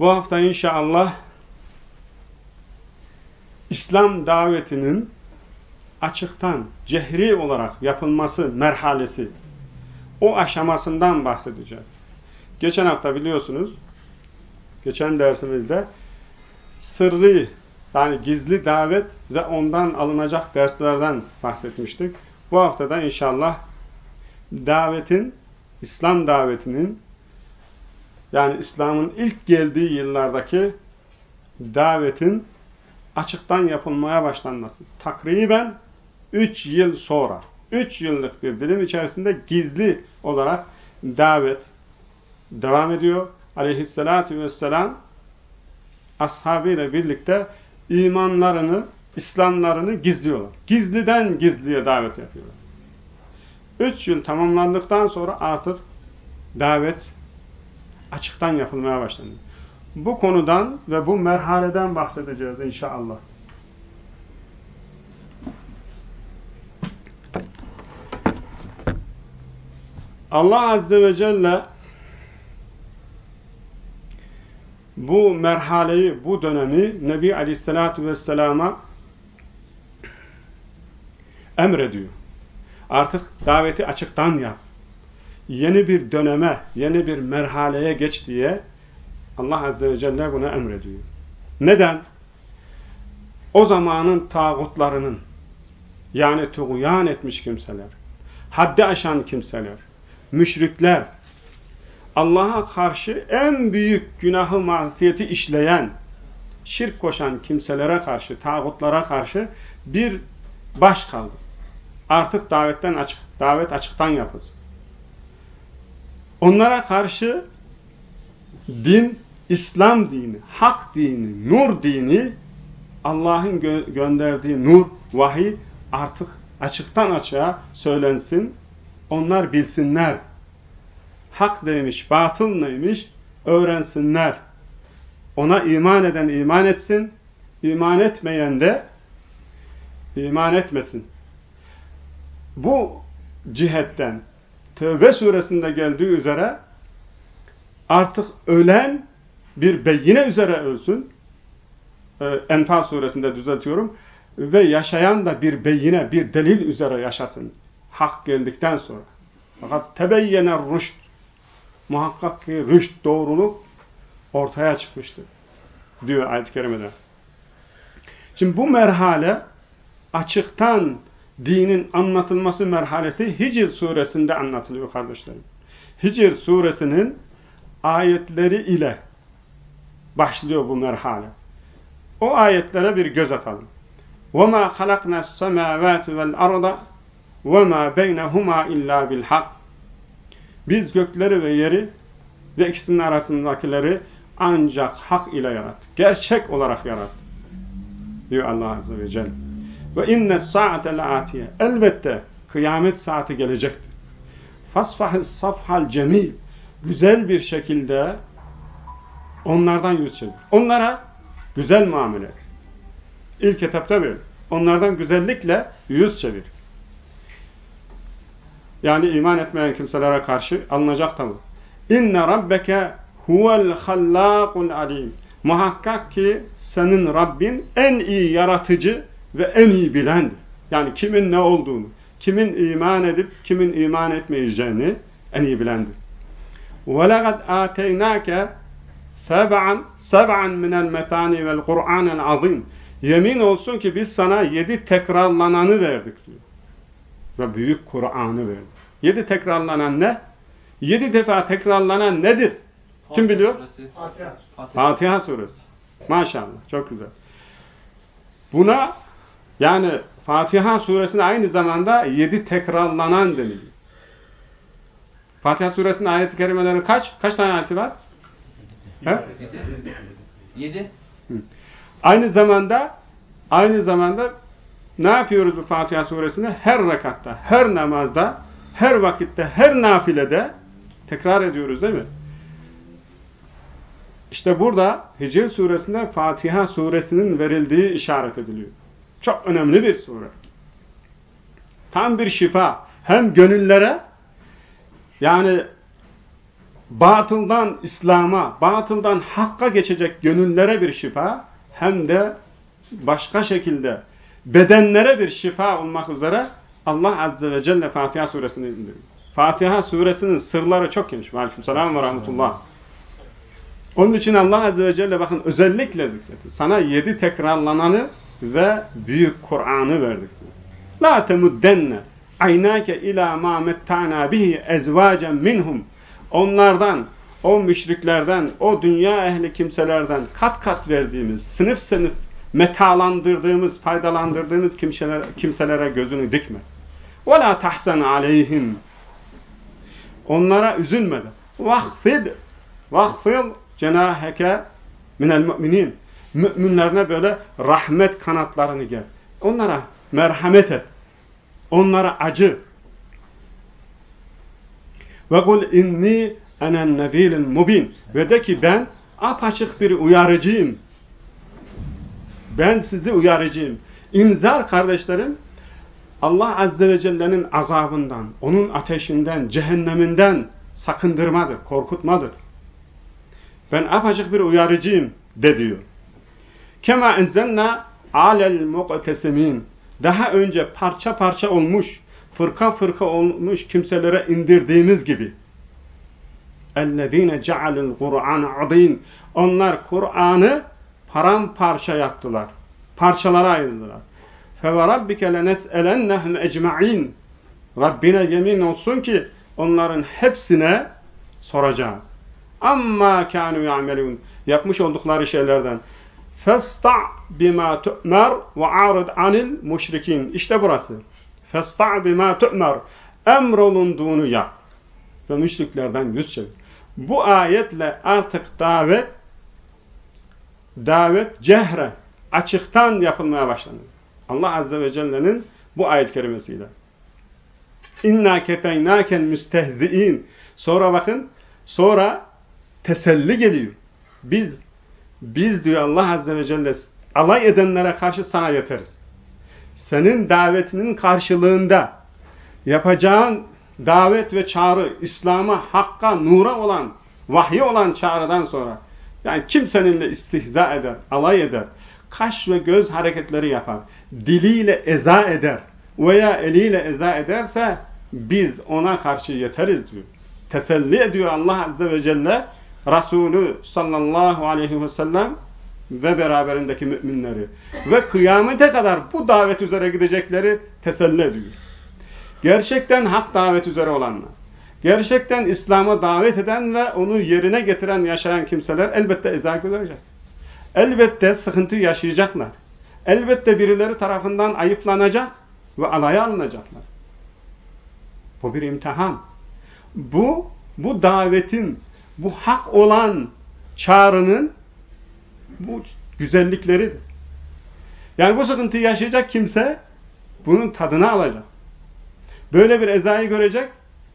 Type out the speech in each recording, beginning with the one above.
bu hafta inşallah İslam davetinin açıktan, cehri olarak yapılması merhalesi, o aşamasından bahsedeceğiz. Geçen hafta biliyorsunuz, geçen dersimizde sırrı, yani gizli davet ve ondan alınacak derslerden bahsetmiştik. Bu haftada inşallah davetin, İslam davetinin yani İslam'ın ilk geldiği yıllardaki davetin açıktan yapılmaya başlanması. Takriben 3 yıl sonra, 3 yıllık bir dilim içerisinde gizli olarak davet devam ediyor. Aleyhissalatü vesselam ashabıyla birlikte imanlarını, İslamlarını gizliyorlar. Gizliden gizliye davet yapıyorlar. 3 yıl tamamlandıktan sonra artık davet açıktan yapılmaya başlandı. Bu konudan ve bu merhaleden bahsedeceğiz inşallah. Allah Azze ve Celle bu merhaleyi, bu dönemi Nebi Aleyhisselatü Vesselam'a emrediyor. Artık daveti açıktan yap yeni bir döneme, yeni bir merhaleye geç diye Allah Azze ve Celle buna emrediyor. Neden? O zamanın tağutlarının yani tuğyan etmiş kimseler, haddi aşan kimseler, müşrikler, Allah'a karşı en büyük günahı masiyeti işleyen, şirk koşan kimselere karşı, tağutlara karşı bir baş kaldı. Artık davetten açık, davet açıktan yapılsın. Onlara karşı din, İslam dini, hak dini, nur dini, Allah'ın gö gönderdiği nur, vahiy artık açıktan açığa söylensin. Onlar bilsinler. Hak neymiş, batıl neymiş öğrensinler. Ona iman eden iman etsin, iman etmeyen de iman etmesin. Bu cihetten Tevbe suresinde geldiği üzere artık ölen bir beyine üzere ölsün. Ee, Enfal suresinde düzeltiyorum. Ve yaşayan da bir beyine, bir delil üzere yaşasın. Hak geldikten sonra. Fakat tebeyyene rüşt. Muhakkak ki rüşt, doğruluk ortaya çıkmıştır. Diyor ayet-i kerimede. Şimdi bu merhale açıktan dinin anlatılması merhalesi Hicr suresinde anlatılıyor kardeşlerim. Hicr suresinin ayetleri ile başlıyor bu merhale. O ayetlere bir göz atalım. وَمَا خَلَقْنَا السَّمَاوَاتِ وَالْأَرْضَ وَمَا بَيْنَهُمَا اِلَّا بِالْحَقِّ Biz gökleri ve yeri ve ikisinin arasındakileri ancak hak ile yarattık. Gerçek olarak yarattık. Diyor Allah Azze ve Celle. Ve inne saate laatiye. Elbette kıyamet saati gelecektir. Fasfahis safhal cemil. Güzel bir şekilde Onlardan yüz çevir. Onlara güzel muamele et. İlk etapta böyle. Onlardan güzellikle yüz çevir. Yani iman etmeyen kimselere karşı alınacak tavır. İnne rabbeke huvel hallâkul alim. Muhakkak ki senin Rabbin en iyi yaratıcı ve en iyi bilendir. Yani kimin ne olduğunu, kimin iman edip kimin iman etmeyeceğini en iyi bilendir. وَلَقَدْ آتَيْنَاكَ سَبْعًا سَبْعًا مِنَ الْمَتَانِ وَالْقُرْآنَ الْعَظِيمِ Yemin olsun ki biz sana yedi tekrarlananı verdik diyor. Ve büyük Kur'an'ı verdik. Yedi tekrarlanan ne? Yedi defa tekrarlanan nedir? Kim biliyor? Fatiha. Fatiha suresi. Maşallah. Çok güzel. Buna yani Fatiha suresine aynı zamanda yedi tekrarlanan deniliyor. Fatiha suresinin ayet-i kerimeleri kaç? Kaç tane ayeti var? Yedi. Aynı zamanda aynı zamanda ne yapıyoruz bu Fatiha suresini? Her rekatta, her namazda, her vakitte, her nafilede tekrar ediyoruz değil mi? İşte burada Hicr suresinde Fatiha suresinin verildiği işaret ediliyor. Çok önemli bir sure. Tam bir şifa. Hem gönüllere yani batıldan İslam'a, batıldan hakka geçecek gönüllere bir şifa hem de başka şekilde bedenlere bir şifa olmak üzere Allah Azze ve Celle Fatiha suresini indiriyor. Fatiha suresinin sırları çok geniş. Aleykümselam ve rahmetullah. Onun için Allah Azze ve Celle bakın özellikle zikretti. Sana yedi tekrarlananı ve büyük Kur'an'ı verdik. La temuddenne aynake ila ma metta'na bihi ezvacen minhum. Onlardan, o müşriklerden, o dünya ehli kimselerden kat kat verdiğimiz, sınıf sınıf metalandırdığımız, faydalandırdığımız kimselere, kimselere gözünü dikme. Ve la tahsen aleyhim. Onlara üzülme de. Vahfid, vahfid cenaheke minel müminin. Müminlerine böyle rahmet kanatlarını gel. Onlara merhamet et. Onlara acı. Ve kul inni enen nezilin mubin. Ve de ki ben apaçık bir uyarıcıyım. Ben sizi uyarıcıyım. İnzar kardeşlerim Allah Azze ve Celle'nin azabından, onun ateşinden, cehenneminden sakındırmadır, korkutmadır. Ben apaçık bir uyarıcıyım de diyor. Kema enzelna alel muqtesimin. Daha önce parça parça olmuş, fırka fırka olmuş kimselere indirdiğimiz gibi. اَلَّذ۪ينَ جَعَلِ الْقُرْآنَ عَض۪ينَ Onlar Kur'an'ı paramparça yaptılar. Parçalara ayırdılar. فَوَرَبِّكَ لَنَسْأَلَنَّهُمْ اَجْمَعِينَ Rabbine yemin olsun ki onların hepsine soracağız. Amma kanu ya'melun. Yapmış oldukları şeylerden. Festa' bima tu'mer ve arid anil müşrikin. İşte burası. Festa' bima tu'mer. Emrolunduğunu yap. Ve müşriklerden yüz çevir. Bu ayetle artık davet davet cehre açıktan yapılmaya başlanır. Allah Azze ve Celle'nin bu ayet kerimesiyle. İnna kefeynâken müstehzi'in. Sonra bakın, sonra teselli geliyor. Biz, biz diyor Allah Azze ve Celle alay edenlere karşı sana yeteriz. Senin davetinin karşılığında yapacağın davet ve çağrı İslam'a, hakka, nura olan, vahyi olan çağrıdan sonra yani kim seninle istihza eder, alay eder, kaş ve göz hareketleri yapar, diliyle eza eder veya eliyle eza ederse biz ona karşı yeteriz diyor. Teselli ediyor Allah Azze ve Celle Resulü sallallahu aleyhi ve sellem ve beraberindeki müminleri ve kıyamete kadar bu davet üzere gidecekleri teselli ediyor. Gerçekten hak davet üzere olanlar, gerçekten İslam'a davet eden ve onu yerine getiren, yaşayan kimseler elbette eza görecek. Elbette sıkıntı yaşayacaklar. Elbette birileri tarafından ayıplanacak ve alaya alınacaklar. Bu bir imtihan. Bu, bu davetin, bu hak olan çağrının bu güzellikleridir. Yani bu sıkıntıyı yaşayacak kimse bunun tadını alacak. Böyle bir ezayı görecek,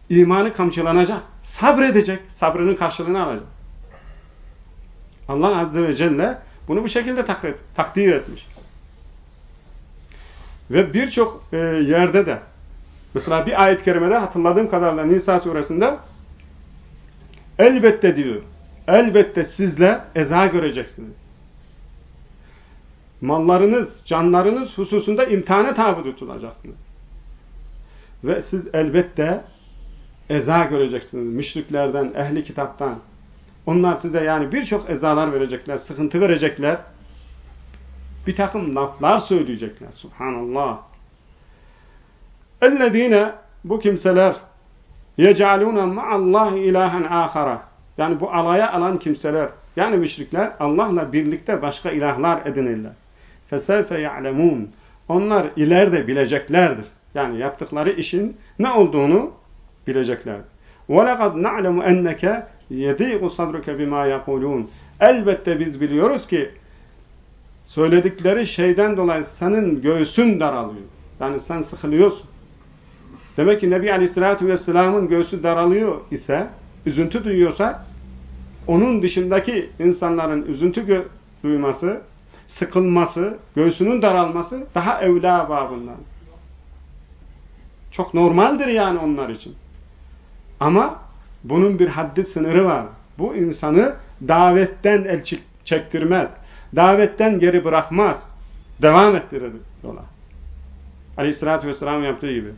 imanı kamçılanacak. Sabredecek, sabrının karşılığını alacak. Allah Azze ve Celle bunu bu şekilde takdir etmiş. Ve birçok e, yerde de mesela bir ayet-i kerimede hatırladığım kadarıyla Nisa suresinde Elbette diyor. Elbette sizle eza göreceksiniz. Mallarınız, canlarınız hususunda imtihana tabi tutulacaksınız. Ve siz elbette eza göreceksiniz. Müşriklerden, ehli kitaptan. Onlar size yani birçok ezalar verecekler, sıkıntı verecekler. Bir takım laflar söyleyecekler. Subhanallah. Ellezine bu kimseler يَجَعَلُونَ مَعَ اللّٰهِ اِلَٰهًا آخَرًا Yani bu alaya alan kimseler, yani müşrikler Allah'la birlikte başka ilahlar edinirler. فَسَوْفَ يَعْلَمُونَ Onlar ileride bileceklerdir. Yani yaptıkları işin ne olduğunu bileceklerdir. وَلَقَدْ نَعْلَمُ اَنَّكَ يَدِيقُ صَدْرُكَ بِمَا يَقُولُونَ Elbette biz biliyoruz ki söyledikleri şeyden dolayı senin göğsün daralıyor. Yani sen sıkılıyorsun. Demek ki Nebi Aleyhisselatü Vesselam'ın göğsü daralıyor ise, üzüntü duyuyorsa, onun dışındaki insanların üzüntü duyması, sıkılması, göğsünün daralması daha evla babından. Çok normaldir yani onlar için. Ama bunun bir haddi sınırı var. Bu insanı davetten el çektirmez. Davetten geri bırakmaz. Devam ettirir yola. Aleyhissalatü vesselam yaptığı gibi.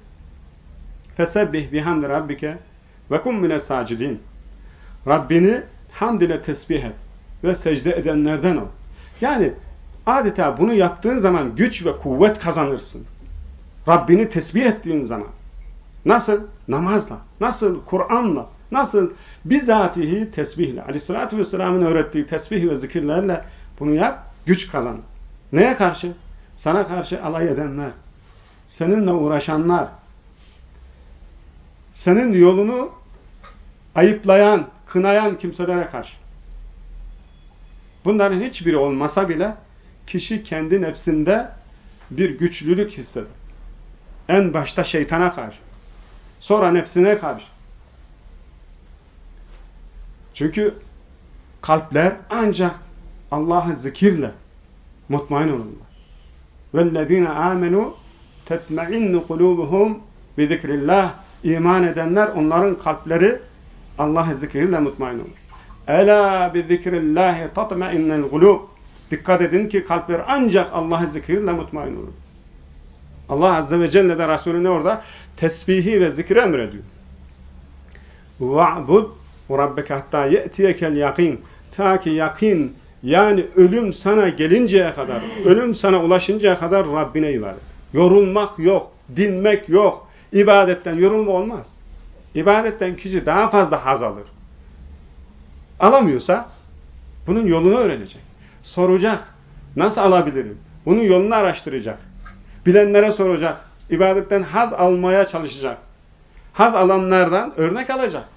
Fesebbih bihamdi rabbike ve kum mine sacidin. Rabbini hamd ile tesbih et ve secde edenlerden ol. Yani adeta bunu yaptığın zaman güç ve kuvvet kazanırsın. Rabbini tesbih ettiğin zaman. Nasıl? Namazla. Nasıl? Kur'an'la. Nasıl? Bizatihi tesbihle. Aleyhissalatü vesselamın öğrettiği tesbih ve zikirlerle bunu yap, güç kazan. Neye karşı? Sana karşı alay edenler, seninle uğraşanlar, senin yolunu ayıplayan, kınayan kimselere karşı. Bunların hiçbiri olmasa bile kişi kendi nefsinde bir güçlülük hisseder. En başta şeytana karşı. Sonra nefsine karşı. Çünkü kalpler ancak Allah'ı zikirle mutmain olurlar. وَالَّذ۪ينَ آمَنُوا تَتْمَعِنُّ قُلُوبُهُمْ بِذِكْرِ اللّٰهِ İman edenler onların kalpleri Allah zikriyle mutmain olur. Ela bi zikrillahi tatmainnel gulub. Dikkat edin ki kalpler ancak Allah zikriyle mutmain olur. Allah Azze ve Celle de Resulüne orada tesbihi ve zikri emrediyor. Ve'bud rabbeke hatta ye'tiyekel yakin. Ta ki yakin yani ölüm sana gelinceye kadar, ölüm sana ulaşıncaya kadar Rabbine ibadet. Yorulmak yok, dinmek yok, İbadetten yorulma olmaz. İbadetten kişi daha fazla haz alır. Alamıyorsa bunun yolunu öğrenecek. Soracak. Nasıl alabilirim? Bunun yolunu araştıracak. Bilenlere soracak. İbadetten haz almaya çalışacak. Haz alanlardan örnek alacak.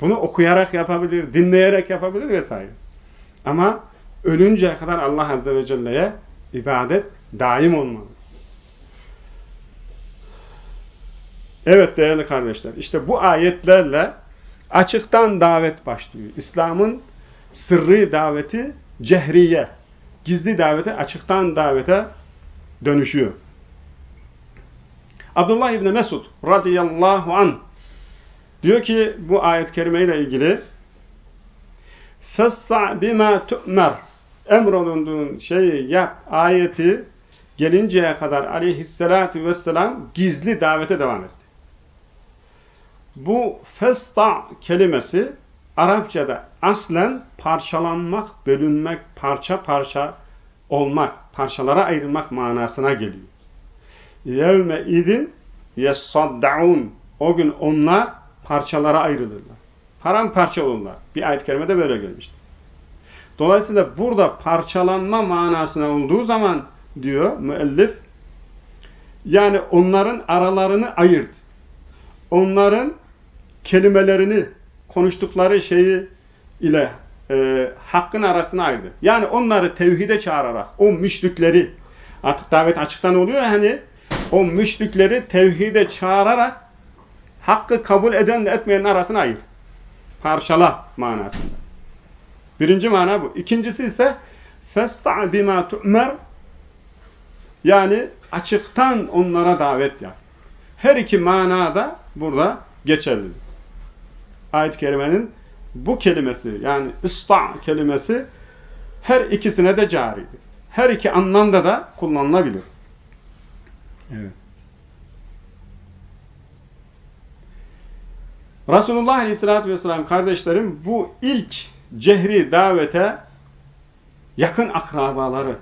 Bunu okuyarak yapabilir, dinleyerek yapabilir vesaire. Ama ölünceye kadar Allah Azze ve Celle'ye ibadet daim olmalı. Evet değerli kardeşler, işte bu ayetlerle açıktan davet başlıyor. İslam'ın sırrı daveti cehriye, gizli davete, açıktan davete dönüşüyor. Abdullah İbni Mesud radıyallahu an diyor ki bu ayet-i kerime ile ilgili فَاسْتَعْ بِمَا تُؤْمَرْ Emrolunduğun şeyi yap ayeti gelinceye kadar aleyhissalatu vesselam gizli davete devam etti. Bu festa kelimesi Arapçada aslen parçalanmak, bölünmek, parça parça olmak, parçalara ayrılmak manasına geliyor. Yevme idin yessaddaun. O gün onlar parçalara ayrılırlar. Paramparça olurlar. Bir ayet-i kerimede böyle gelmiştir. Dolayısıyla burada parçalanma manasına olduğu zaman diyor müellif yani onların aralarını ayırt. Onların kelimelerini konuştukları şeyi ile e, hakkın arasına ayırdı. Yani onları tevhide çağırarak o müşrikleri artık davet açıktan oluyor hani o müşrikleri tevhide çağırarak hakkı kabul edenle etmeyenin arasına ayır. Parçala manasında. Birinci mana bu. İkincisi ise festa bima tu'mer yani açıktan onlara davet yap. Her iki manada burada geçerli. Ayet-i kerimenin bu kelimesi yani ısta kelimesi her ikisine de caridir. Her iki anlamda da kullanılabilir. Evet. Resulullah Aleyhisselatü Vesselam kardeşlerim bu ilk cehri davete yakın akrabaları,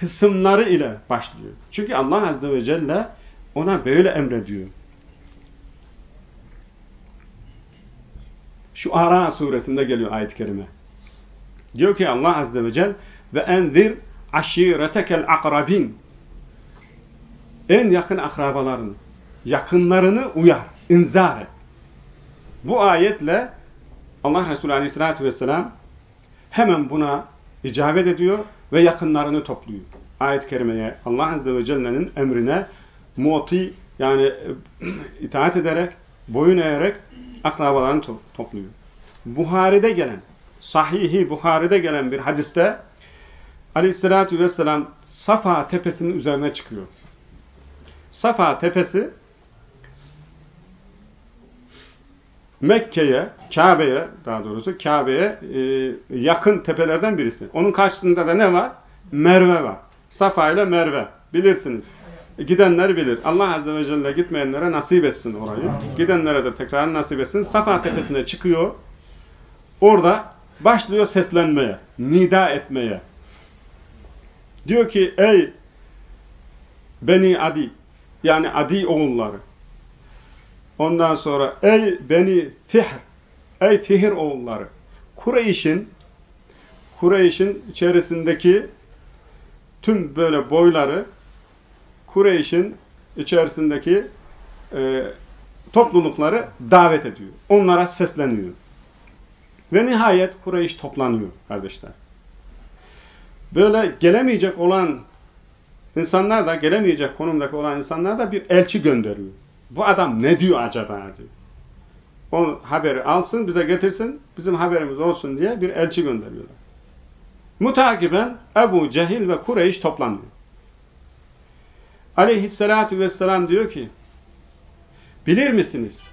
hısımları ile başlıyor. Çünkü Allah Azze ve Celle ona böyle emrediyor. Şu Ara suresinde geliyor ayet-i kerime. Diyor ki Allah Azze ve Celle ve enzir aşiretekel akrabin en yakın akrabalarını, yakınlarını uyar, inzar et. Bu ayetle Allah Resulü Aleyhisselatü Vesselam hemen buna icabet ediyor ve yakınlarını topluyor. Ayet-i kerimeye Allah Azze ve Celle'nin emrine muti yani itaat ederek, boyun eğerek akrabalarını to topluyor. Buhari'de gelen, sahihi Buhari'de gelen bir hadiste Aleyhisselatü Vesselam Safa tepesinin üzerine çıkıyor. Safa tepesi Mekke'ye, Kabe'ye daha doğrusu Kabe'ye e, yakın tepelerden birisi. Onun karşısında da ne var? Merve var. Safa ile Merve. Bilirsiniz. E, gidenler bilir. Allah Azze ve Celle gitmeyenlere nasip etsin orayı. Gidenlere de tekrar nasip etsin. Safa tepesine çıkıyor. Orada başlıyor seslenmeye, nida etmeye. Diyor ki ey Beni Adi yani Adi oğulları Ondan sonra ey beni Fihr, ey Fihir oğulları. Kureyş'in Kureyş'in içerisindeki tüm böyle boyları Kureyş'in içerisindeki e, toplulukları davet ediyor. Onlara sesleniyor. Ve nihayet Kureyş toplanıyor kardeşler. Böyle gelemeyecek olan insanlar da, gelemeyecek konumdaki olan insanlar da bir elçi gönderiyor. Bu adam ne diyor acaba diyor. O haberi alsın, bize getirsin, bizim haberimiz olsun diye bir elçi gönderiyorlar. Mutakiben Ebu Cehil ve Kureyş toplanıyor. Aleyhisselatü vesselam diyor ki, bilir misiniz?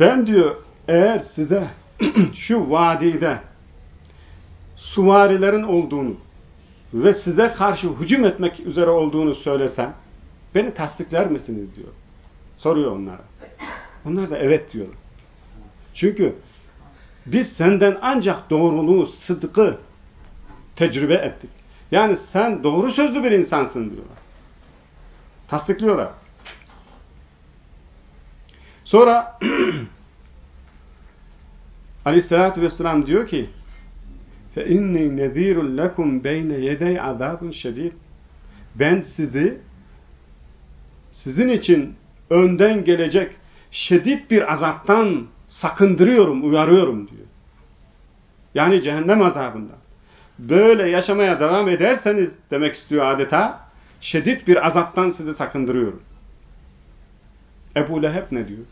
Ben diyor, eğer size şu vadide suvarilerin olduğunu ve size karşı hücum etmek üzere olduğunu söylesem, Beni tasdikler misiniz diyor. Soruyor onlara. Onlar da evet diyorlar. Çünkü biz senden ancak doğruluğu, sıdkı tecrübe ettik. Yani sen doğru sözlü bir insansın diyorlar. Tasdikliyorlar. Sonra Aleyhisselatü Vesselam diyor ki فَاِنِّي نَذ۪يرٌ لَكُمْ بَيْنَ يَدَيْ عَذَابٌ شَد۪يدٌ Ben sizi sizin için önden gelecek şiddet bir azaptan sakındırıyorum, uyarıyorum diyor. Yani cehennem azabından. Böyle yaşamaya devam ederseniz demek istiyor adeta, şiddet bir azaptan sizi sakındırıyorum. Ebu Leheb ne diyor?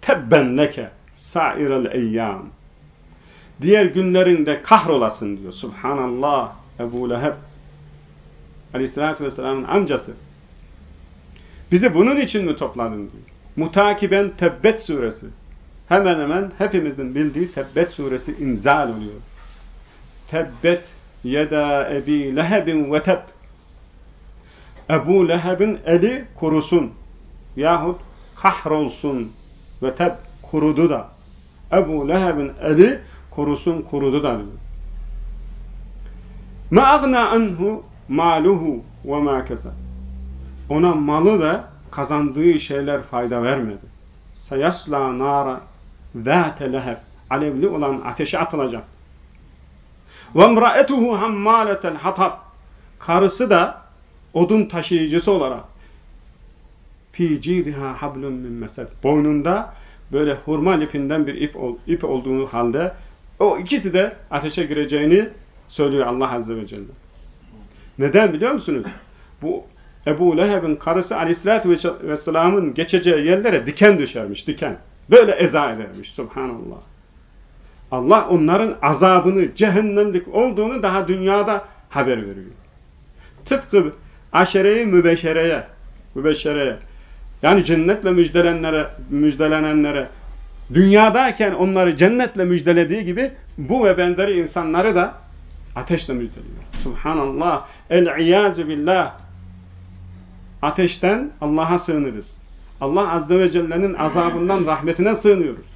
Tebben leke sairel eyyam. Diğer günlerinde kahrolasın diyor. Subhanallah Ebu Leheb. Aleyhisselatü Vesselam'ın amcası. Bizi bunun için mi topladın diyor. Mutakiben Tebbet suresi. Hemen hemen hepimizin bildiği Tebbet suresi inzal oluyor. Tebbet yeda ebi lehebin ve teb. Ebu Leheb'in eli kurusun. Yahut kahrolsun ve teb kurudu da. Ebu Leheb'in eli kurusun kurudu da diyor. Ma agna anhu maluhu ve ma keseb ona malı ve kazandığı şeyler fayda vermedi. Sayasla nara zâte leheb alevli olan ateşe atılacak. Ve emraetuhu hammâletel hatab karısı da odun taşıyıcısı olarak fi cidiha hablum min mesed boynunda böyle hurma lipinden bir ip, ip olduğu halde o ikisi de ateşe gireceğini söylüyor Allah Azze ve Celle. Neden biliyor musunuz? Bu Ebu Leheb'in karısı Aleyhisselatü Vesselam'ın geçeceği yerlere diken düşermiş, diken. Böyle eza edermiş, subhanallah. Allah onların azabını, cehennemlik olduğunu daha dünyada haber veriyor. Tıpkı aşereyi mübeşereye, mübeşereye, yani cennetle müjdelenenlere, müjdelenenlere, dünyadayken onları cennetle müjdelediği gibi bu ve benzeri insanları da ateşle müjdeliyor. Subhanallah. El-İyâzü billah. Ateşten Allah'a sığınırız. Allah Azze ve Celle'nin azabından rahmetine sığınıyoruz.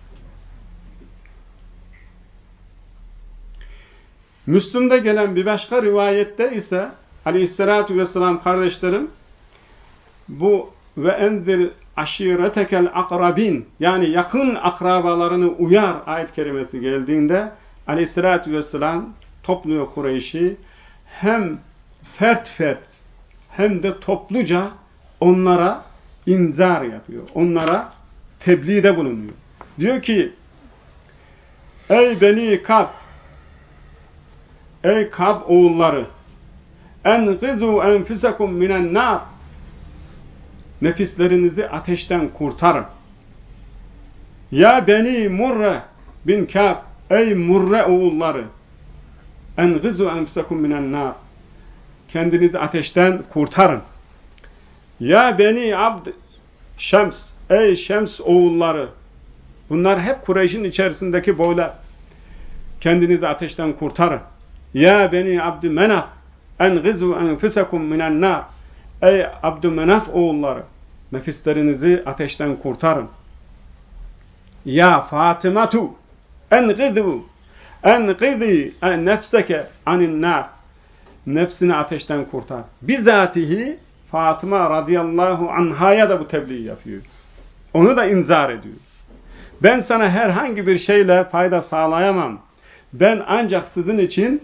Müslüm'de gelen bir başka rivayette ise aleyhissalatu vesselam kardeşlerim bu ve enzir aşiretekel akrabin yani yakın akrabalarını uyar ayet kerimesi geldiğinde aleyhissalatu vesselam topluyor Kureyş'i hem fert fert hem de topluca onlara inzar yapıyor. Onlara tebliğde bulunuyor. Diyor ki Ey beni Kab Ey Kab oğulları enqizu enfisekum minen nar nefislerinizi ateşten kurtarın. Ya beni Murre bin Kab ey Murre oğulları engizu enfisekum minen nar kendinizi ateşten kurtarın. Ya beni abd Şems ey Şems oğulları bunlar hep Kureyş'in içerisindeki boylar kendinizi ateşten kurtarın. Ya beni Abdümenaf engizu enfisekum minen nar ey Abdümenaf oğulları nefislerinizi ateşten kurtarın. Ya Fatimatu engizu enqidi nefseke anin nar nefsini ateşten kurtar. Bizatihi Fatıma radıyallahu anhaya da bu tebliğ yapıyor. Onu da inzar ediyor. Ben sana herhangi bir şeyle fayda sağlayamam. Ben ancak sizin için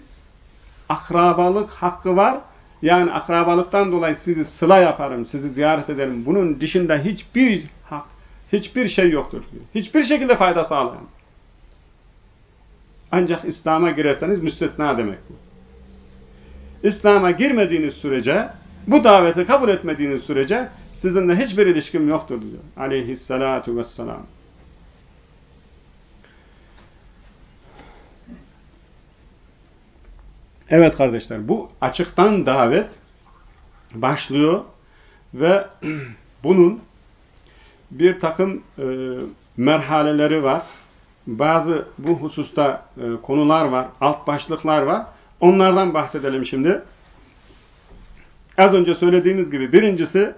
akrabalık hakkı var. Yani akrabalıktan dolayı sizi sıla yaparım, sizi ziyaret ederim. Bunun dışında hiçbir hak, hiçbir şey yoktur. Hiçbir şekilde fayda sağlayamam. Ancak İslam'a girerseniz müstesna demek bu. İslam'a girmediğiniz sürece, bu daveti kabul etmediğiniz sürece sizinle hiçbir ilişkim yoktur diyor. Aleyhissalatu vesselam. Evet kardeşler, bu açıktan davet başlıyor ve bunun bir takım e, merhaleleri var bazı bu hususta e, konular var, alt başlıklar var. Onlardan bahsedelim şimdi. Az önce söylediğimiz gibi birincisi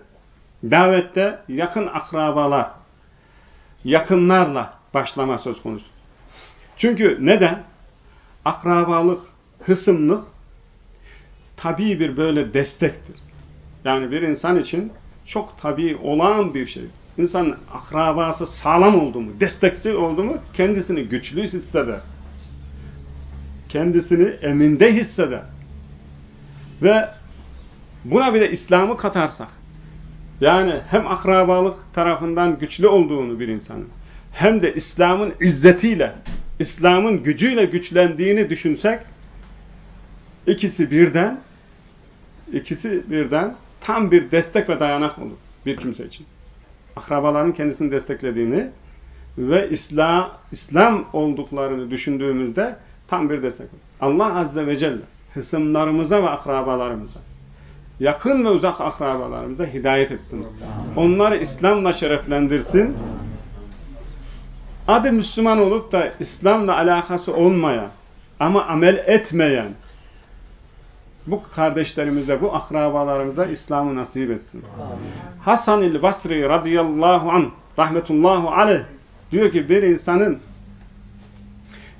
davette yakın akrabalar, yakınlarla başlama söz konusu. Çünkü neden? Akrabalık, hısımlık tabii bir böyle destektir. Yani bir insan için çok tabii olağan bir şey insan akrabası sağlam oldu mu, destekçi oldu mu kendisini güçlü hisseder. Kendisini eminde hisseder. Ve buna bir de İslam'ı katarsak, yani hem akrabalık tarafından güçlü olduğunu bir insanın, hem de İslam'ın izzetiyle, İslam'ın gücüyle güçlendiğini düşünsek, ikisi birden, ikisi birden tam bir destek ve dayanak olur bir kimse için akrabaların kendisini desteklediğini ve İslam, İslam olduklarını düşündüğümüzde tam bir destek. Allah Azze ve Celle hısımlarımıza ve akrabalarımıza, yakın ve uzak akrabalarımıza hidayet etsin. Onları İslam'la şereflendirsin. Adı Müslüman olup da İslam'la alakası olmayan ama amel etmeyen bu kardeşlerimize, bu akrabalarımıza İslam'ı nasip etsin. Hasan-ül Basri radıyallahu an rahmetullahu aleyh diyor ki bir insanın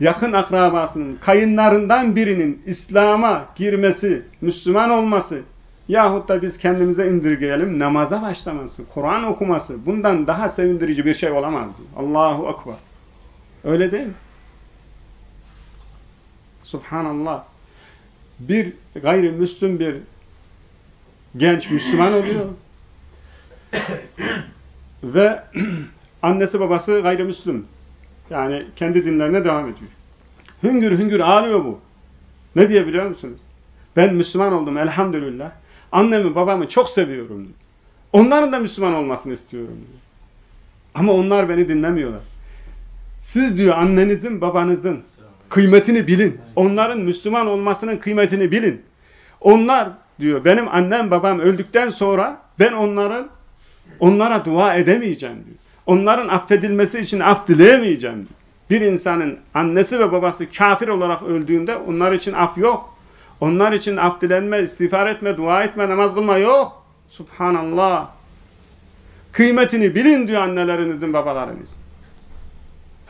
yakın akrabasının, kayınlarından birinin İslam'a girmesi, Müslüman olması yahut da biz kendimize indirgeyelim namaza başlaması, Kur'an okuması bundan daha sevindirici bir şey olamaz diyor. Allahu Ekber. Öyle değil mi? Subhanallah bir gayrimüslim bir genç Müslüman oluyor. Ve annesi babası gayrimüslim. Yani kendi dinlerine devam ediyor. Hüngür hüngür ağlıyor bu. Ne diye biliyor musunuz? Ben Müslüman oldum elhamdülillah. Annemi babamı çok seviyorum. Onların da Müslüman olmasını istiyorum. Ama onlar beni dinlemiyorlar. Siz diyor annenizin babanızın kıymetini bilin. Onların Müslüman olmasının kıymetini bilin. Onlar diyor benim annem babam öldükten sonra ben onların onlara dua edemeyeceğim diyor. Onların affedilmesi için af dileyemeyeceğim diyor. Bir insanın annesi ve babası kafir olarak öldüğünde onlar için af yok. Onlar için af dilenme, istiğfar etme, dua etme, namaz kılma yok. Subhanallah. Kıymetini bilin diyor annelerinizin, babalarınız.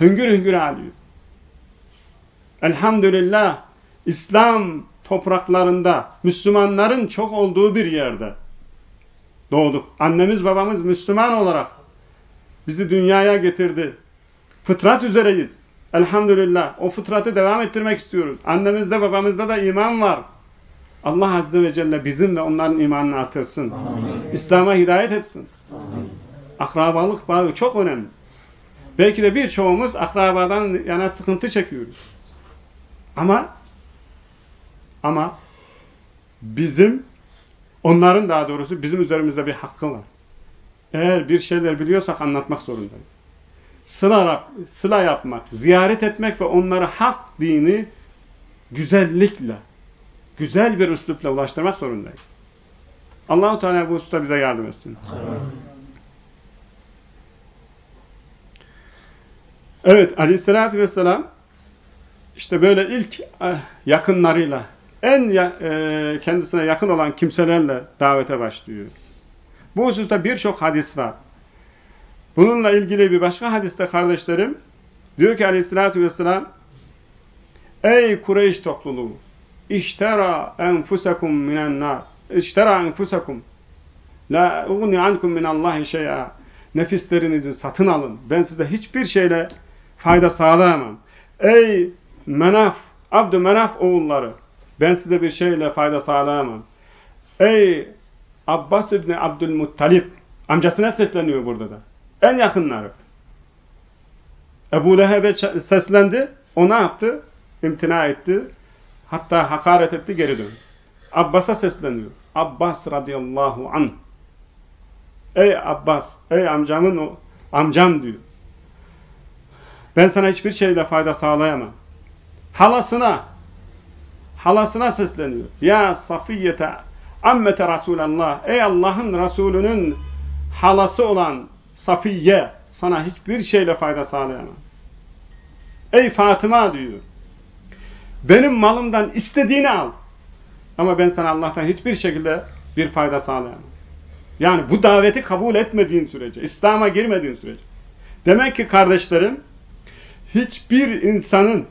Hüngür hüngür ağlıyor. Elhamdülillah İslam topraklarında Müslümanların çok olduğu bir yerde doğduk. Annemiz babamız Müslüman olarak bizi dünyaya getirdi. Fıtrat üzereyiz. Elhamdülillah. O fıtratı devam ettirmek istiyoruz. Annemizde babamızda da iman var. Allah Azze ve Celle bizim ve onların imanını artırsın. İslam'a hidayet etsin. Amin. Akrabalık bağı çok önemli. Belki de birçoğumuz akrabadan yana sıkıntı çekiyoruz. Ama ama bizim onların daha doğrusu bizim üzerimizde bir hakkı var. Eğer bir şeyler biliyorsak anlatmak zorundayız. Sıla, sıla yapmak, ziyaret etmek ve onlara hak dini güzellikle, güzel bir üslupla ulaştırmak zorundayız. Allahu Teala bu usta bize yardım etsin. Evet, Aleyhisselatü Vesselam işte böyle ilk eh, yakınlarıyla, en e, kendisine yakın olan kimselerle davete başlıyor. Bu hususta birçok hadis var. Bununla ilgili bir başka hadiste kardeşlerim diyor ki aleyhissalatü vesselam Ey Kureyş topluluğu İştera enfusakum minen nar İştera enfusakum La ugni ankum minallahi şey'a Nefislerinizi satın alın. Ben size hiçbir şeyle fayda sağlayamam. Ey Menaf, Abdü Menaf oğulları ben size bir şeyle fayda sağlayamam. Ey Abbas İbni Abdülmuttalip amcasına sesleniyor burada da. En yakınları. Ebu Leheb'e seslendi. O ne yaptı? İmtina etti. Hatta hakaret etti geri döndü. Abbas'a sesleniyor. Abbas radıyallahu an. Ey Abbas, ey amcamın o amcam diyor. Ben sana hiçbir şeyle fayda sağlayamam. Halasına halasına sesleniyor. Ya Safiyyete ammete Resulallah. Ey Allah'ın Resulünün halası olan Safiye sana hiçbir şeyle fayda sağlayamam. Ey Fatıma diyor. Benim malımdan istediğini al. Ama ben sana Allah'tan hiçbir şekilde bir fayda sağlayamam. Yani bu daveti kabul etmediğin sürece, İslam'a girmediğin sürece. Demek ki kardeşlerim, hiçbir insanın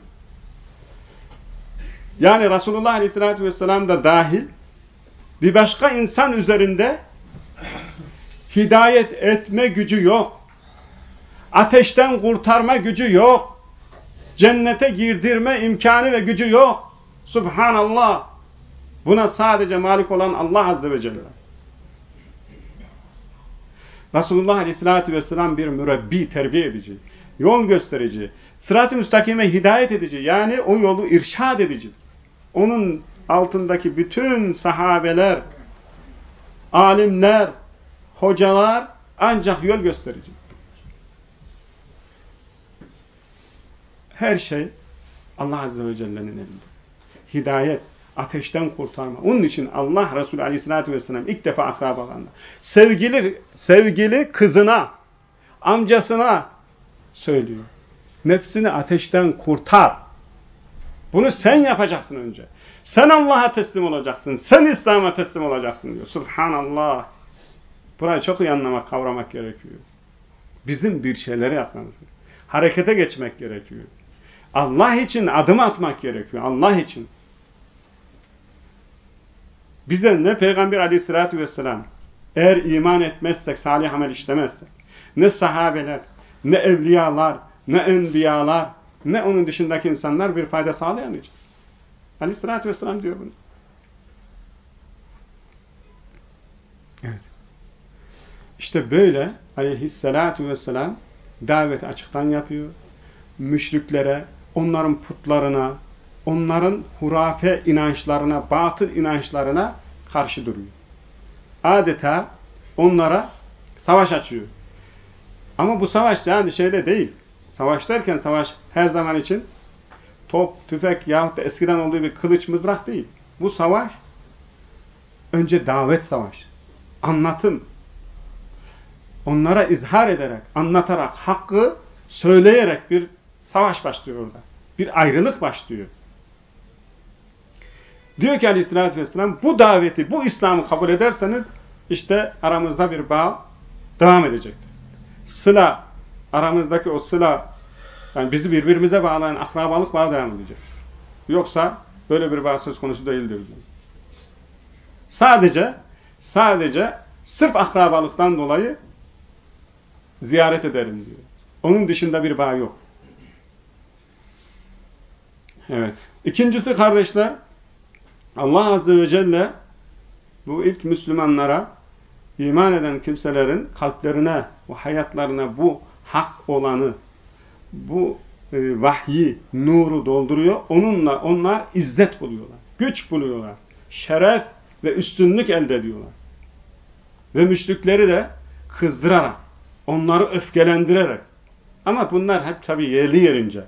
yani Resulullah Aleyhisselatü Vesselam da dahil bir başka insan üzerinde hidayet etme gücü yok. Ateşten kurtarma gücü yok. Cennete girdirme imkanı ve gücü yok. Subhanallah. Buna sadece malik olan Allah Azze ve Celle. Resulullah Aleyhisselatü Vesselam bir mürebbi, terbiye edici, yol gösterici, sırat-ı müstakime hidayet edici, yani o yolu irşad edici. Onun altındaki bütün sahabeler, alimler, hocalar ancak yol gösterici. Her şey Allah Azze ve Celle'nin elinde. Hidayet, ateşten kurtarma. Onun için Allah Resulü Aleyhisselatü Vesselam ilk defa akrabalarına, sevgili, sevgili kızına, amcasına söylüyor. Nefsini ateşten kurtar. Bunu sen yapacaksın önce. Sen Allah'a teslim olacaksın. Sen İslam'a teslim olacaksın diyor. Subhanallah. Burayı çok iyi anlamak, kavramak gerekiyor. Bizim bir şeyleri yapmamız gerekiyor. Harekete geçmek gerekiyor. Allah için adım atmak gerekiyor. Allah için. Bize ne Peygamber aleyhissalatü vesselam eğer iman etmezsek, salih amel işlemezsek, ne sahabeler, ne evliyalar, ne enbiyalar, ne onun dışındaki insanlar bir fayda sağlayamayacak. Aleyhissalatü vesselam diyor bunu. Evet. İşte böyle aleyhissalatü vesselam daveti açıktan yapıyor. Müşriklere, onların putlarına, onların hurafe inançlarına, batıl inançlarına karşı duruyor. adeta onlara savaş açıyor. Ama bu savaş yani şeyde değil. Savaş derken savaş her zaman için top, tüfek yahut da eskiden olduğu bir kılıç, mızrak değil. Bu savaş önce davet savaşı. Anlatım. Onlara izhar ederek, anlatarak, hakkı söyleyerek bir savaş başlıyor orada. Bir ayrılık başlıyor. Diyor ki aleyhissalatü vesselam bu daveti, bu İslam'ı kabul ederseniz işte aramızda bir bağ devam edecektir. Sıla, aramızdaki o sıla, yani bizi birbirimize bağlayan akrabalık bağı devam edecek. Yoksa böyle bir bağ söz konusu değildir. Sadece, sadece sırf akrabalıktan dolayı ziyaret ederim diyor. Onun dışında bir bağ yok. Evet. İkincisi kardeşler, Allah Azze ve Celle bu ilk Müslümanlara iman eden kimselerin kalplerine, bu hayatlarına bu hak olanı, bu e, vahyi, nuru dolduruyor. Onunla onlar izzet buluyorlar, güç buluyorlar, şeref ve üstünlük elde ediyorlar. Ve müşrikleri de kızdırarak, onları öfkelendirerek. Ama bunlar hep tabi yerli yerince.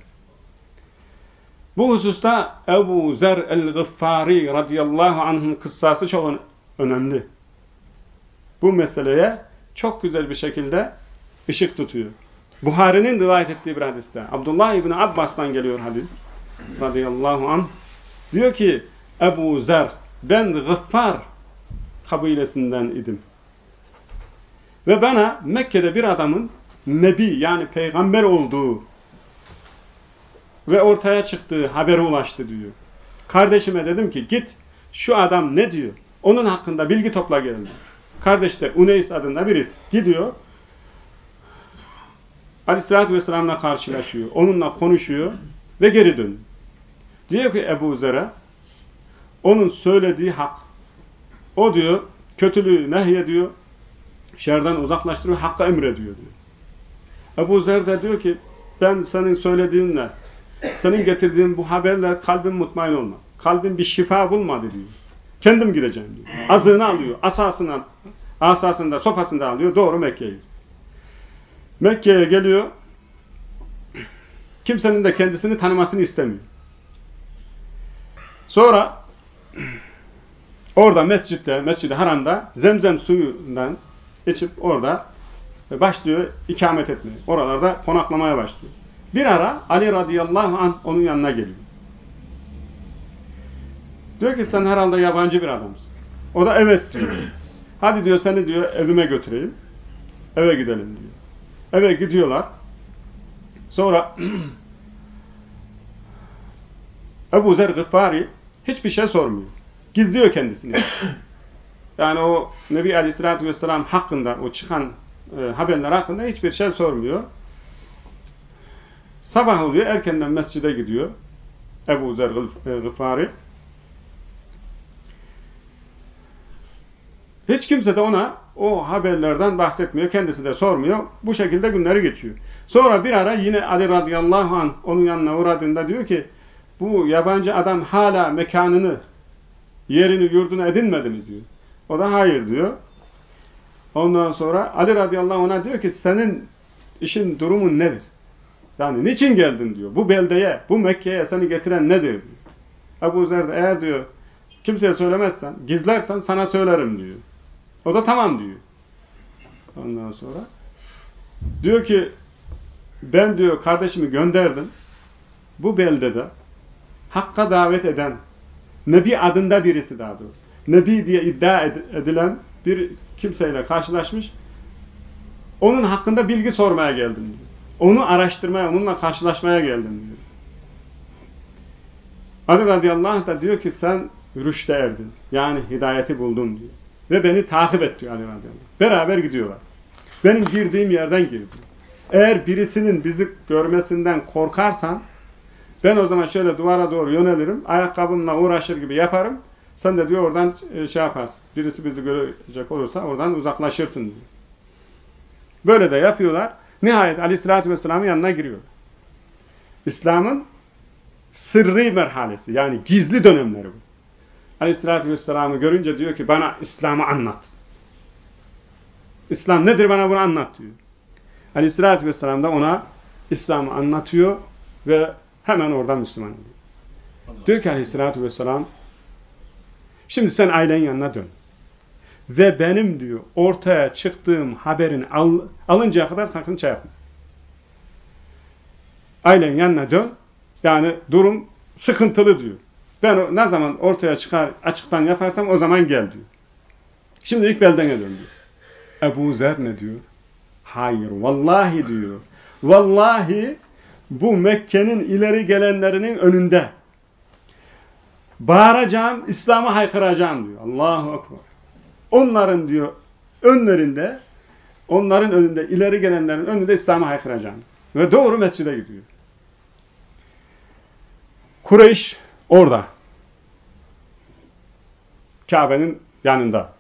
Bu hususta Ebu Zer el-Gıffari radıyallahu anh'ın kıssası çok önemli. Bu meseleye çok güzel bir şekilde ışık tutuyor. Buhari'nin rivayet ettiği bir hadiste. Abdullah İbni Abbas'tan geliyor hadis. Radıyallahu anh. Diyor ki Ebu Zer ben Gıffar kabilesinden idim. Ve bana Mekke'de bir adamın nebi yani peygamber olduğu ve ortaya çıktığı haberi ulaştı diyor. Kardeşime dedim ki git şu adam ne diyor? Onun hakkında bilgi topla geldi. Kardeş de Uneys adında birisi gidiyor. Aleyhisselatü Vesselam'la karşılaşıyor. Onunla konuşuyor ve geri dönüyor. Diyor ki Ebu Zer'e onun söylediği hak. O diyor kötülüğü nehyediyor, şerden uzaklaştırıyor, hakka emrediyor diyor. Ebu Zer de diyor ki ben senin söylediğinle senin getirdiğin bu haberle kalbim mutmain olma. Kalbim bir şifa bulmadı diyor. Kendim gideceğim diyor. Azığını alıyor. Asasından, asasında, sopasında alıyor. Doğru Mekke'ye Mekke'ye geliyor. Kimsenin de kendisini tanımasını istemiyor. Sonra orada mescitte, mescid haramda zemzem suyundan içip orada başlıyor ikamet etmeye. Oralarda konaklamaya başlıyor. Bir ara Ali radıyallahu anh onun yanına geliyor. Diyor ki sen herhalde yabancı bir adamsın. O da evet diyor. Hadi diyor seni diyor evime götüreyim. Eve gidelim diyor. Eve gidiyorlar. Sonra Ebu Zer Gıffari hiçbir şey sormuyor. Gizliyor kendisini. Yani o Nebi Aleyhisselatü Vesselam hakkında, o çıkan e, haberler hakkında hiçbir şey sormuyor. Sabah oluyor, erkenden mescide gidiyor. Ebu Zer e, Gıffari. Hiç kimse de ona o haberlerden bahsetmiyor, kendisi de sormuyor. Bu şekilde günleri geçiyor. Sonra bir ara yine Ali radıyallahu anh onun yanına uğradığında diyor ki bu yabancı adam hala mekanını, yerini, yurdunu edinmedi mi diyor. O da hayır diyor. Ondan sonra Ali radıyallahu anh'a diyor ki senin işin durumun nedir? Yani niçin geldin diyor. Bu beldeye, bu Mekke'ye seni getiren nedir diyor. Ebu Zer eğer diyor kimseye söylemezsen, gizlersen sana söylerim diyor. O da tamam diyor. Ondan sonra diyor ki ben diyor kardeşimi gönderdim. Bu beldede Hakka davet eden Nebi adında birisi daha doğrusu. Nebi diye iddia edilen bir kimseyle karşılaşmış. Onun hakkında bilgi sormaya geldim diyor. Onu araştırmaya, onunla karşılaşmaya geldim diyor. Ali radıyallahu anh da diyor ki sen rüşte erdin. Yani hidayeti buldun diyor. Ve beni takip et diyor Ali radıyallahu. Beraber gidiyorlar. Benim girdiğim yerden girdi. Eğer birisinin bizi görmesinden korkarsan ben o zaman şöyle duvara doğru yönelirim. Ayakkabımla uğraşır gibi yaparım. Sen de diyor oradan e, şey yaparsın. Birisi bizi görecek olursa oradan uzaklaşırsın diyor. Böyle de yapıyorlar. Nihayet aleyhissalatü vesselamın yanına giriyorlar. İslam'ın sırrı merhalesi yani gizli dönemleri bu. Aleyhissalatü vesselam'ı görünce diyor ki bana İslam'ı anlat. İslam nedir bana bunu anlat diyor. Aleyhissalatü vesselam da ona İslam'ı anlatıyor ve hemen oradan Müslüman oluyor. Diyor ki aleyhissalatü vesselam şimdi sen ailenin yanına dön. Ve benim diyor ortaya çıktığım haberin al, alıncaya kadar sakın şey yapma. Ailenin yanına dön. Yani durum sıkıntılı diyor. Ben ne zaman ortaya çıkar açıktan yaparsam o zaman gel diyor. Şimdi ilk beldene dön diyor. Ebu Zer ne diyor? Hayır, vallahi diyor. Vallahi bu Mekke'nin ileri gelenlerinin önünde. Bağıracağım, İslam'ı haykıracağım diyor. Allahu Ekber. Onların diyor önlerinde, onların önünde, ileri gelenlerin önünde İslam'ı haykıracağım. Ve doğru mescide gidiyor. Kureyş orada. Kabe'nin yanında.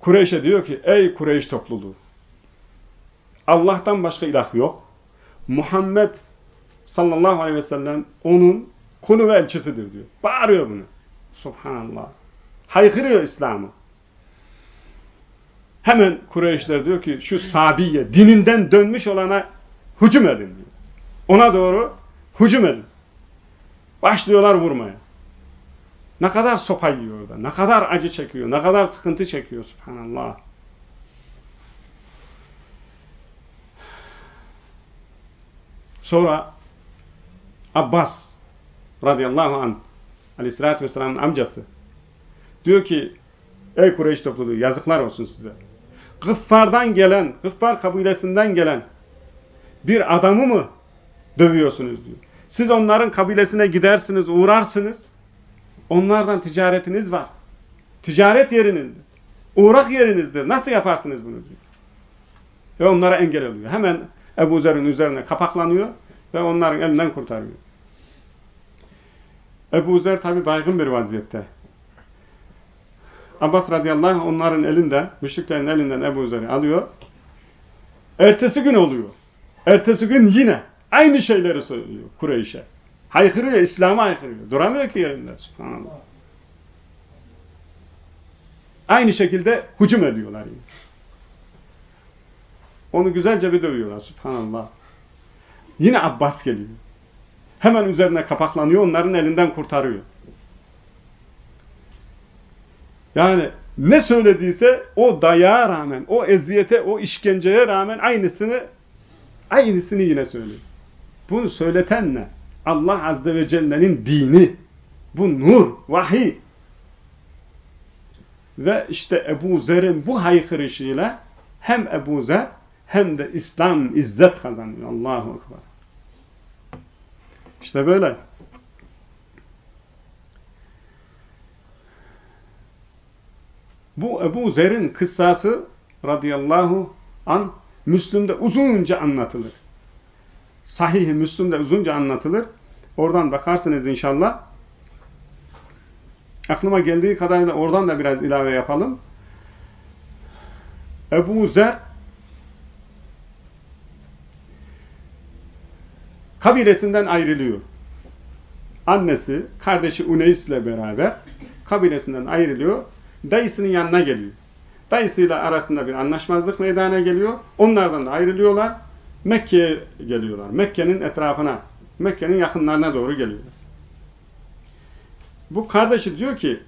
Kureyş'e diyor ki, ey Kureyş topluluğu, Allah'tan başka ilah yok. Muhammed sallallahu aleyhi ve sellem onun kulu ve elçisidir diyor. Bağırıyor bunu. Subhanallah. Haykırıyor İslam'ı. Hemen Kureyşler diyor ki şu Sabiye, dininden dönmüş olana hücum edin diyor. Ona doğru hücum edin. Başlıyorlar vurmaya. Ne kadar sopa yiyor orada, ne kadar acı çekiyor, ne kadar sıkıntı çekiyor subhanallah. Sonra Abbas radıyallahu anh aleyhissalatü vesselamın amcası diyor ki ey Kureyş topluluğu yazıklar olsun size. Gıffar'dan gelen, Gıffar kabilesinden gelen bir adamı mı dövüyorsunuz diyor. Siz onların kabilesine gidersiniz, uğrarsınız. Onlardan ticaretiniz var. Ticaret yerinizdir. Uğrak yerinizdir. Nasıl yaparsınız bunu diyor. Ve onlara engel oluyor. Hemen Ebu Zer'in üzerine kapaklanıyor ve onların elinden kurtarıyor. Ebu Zer tabi baygın bir vaziyette. Abbas radıyallahu anh onların elinden, müşriklerin elinden Ebu Zer'i alıyor. Ertesi gün oluyor. Ertesi gün yine aynı şeyleri söylüyor Kureyş'e. Haykırıyor, İslam'a haykırıyor. Duramıyor ki yerinde. Aynı şekilde hücum ediyorlar yine. Onu güzelce bir dövüyorlar. Subhanallah. Yine Abbas geliyor. Hemen üzerine kapaklanıyor, onların elinden kurtarıyor. Yani ne söylediyse o dayağa rağmen, o eziyete, o işkenceye rağmen aynısını aynısını yine söylüyor. Bunu söyleten ne? Allah Azze ve Celle'nin dini. Bu nur, vahiy. Ve işte Ebu Zer'in bu haykırışıyla hem Ebu Zer hem de İslam izzet kazanıyor. Allahu Ekber. İşte böyle. Bu Ebu Zer'in kıssası radıyallahu an Müslüm'de uzunca anlatılır. Sahih-i Müslüm'de uzunca anlatılır. Oradan bakarsınız inşallah. Aklıma geldiği kadarıyla oradan da biraz ilave yapalım. Ebu Zer kabilesinden ayrılıyor. Annesi, kardeşi Uneys ile beraber kabilesinden ayrılıyor. Dayısının yanına geliyor. Dayısıyla arasında bir anlaşmazlık meydana geliyor. Onlardan da ayrılıyorlar. Mekke'ye geliyorlar. Mekke'nin etrafına, Mekke'nin yakınlarına doğru geliyorlar. Bu kardeşi diyor ki,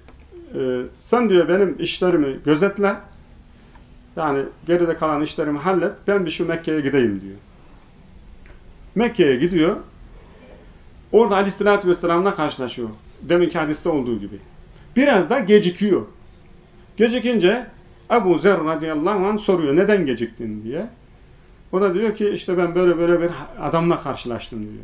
e, sen diyor benim işlerimi gözetle, yani geride kalan işlerimi hallet, ben bir şu Mekke'ye gideyim diyor. Mekke'ye gidiyor. Orada aleyhissalatü vesselam'la karşılaşıyor. Deminki hadiste olduğu gibi. Biraz da gecikiyor. Gecikince Ebu Zer radıyallahu anh soruyor. Neden geciktin diye. O da diyor ki işte ben böyle böyle bir adamla karşılaştım diyor.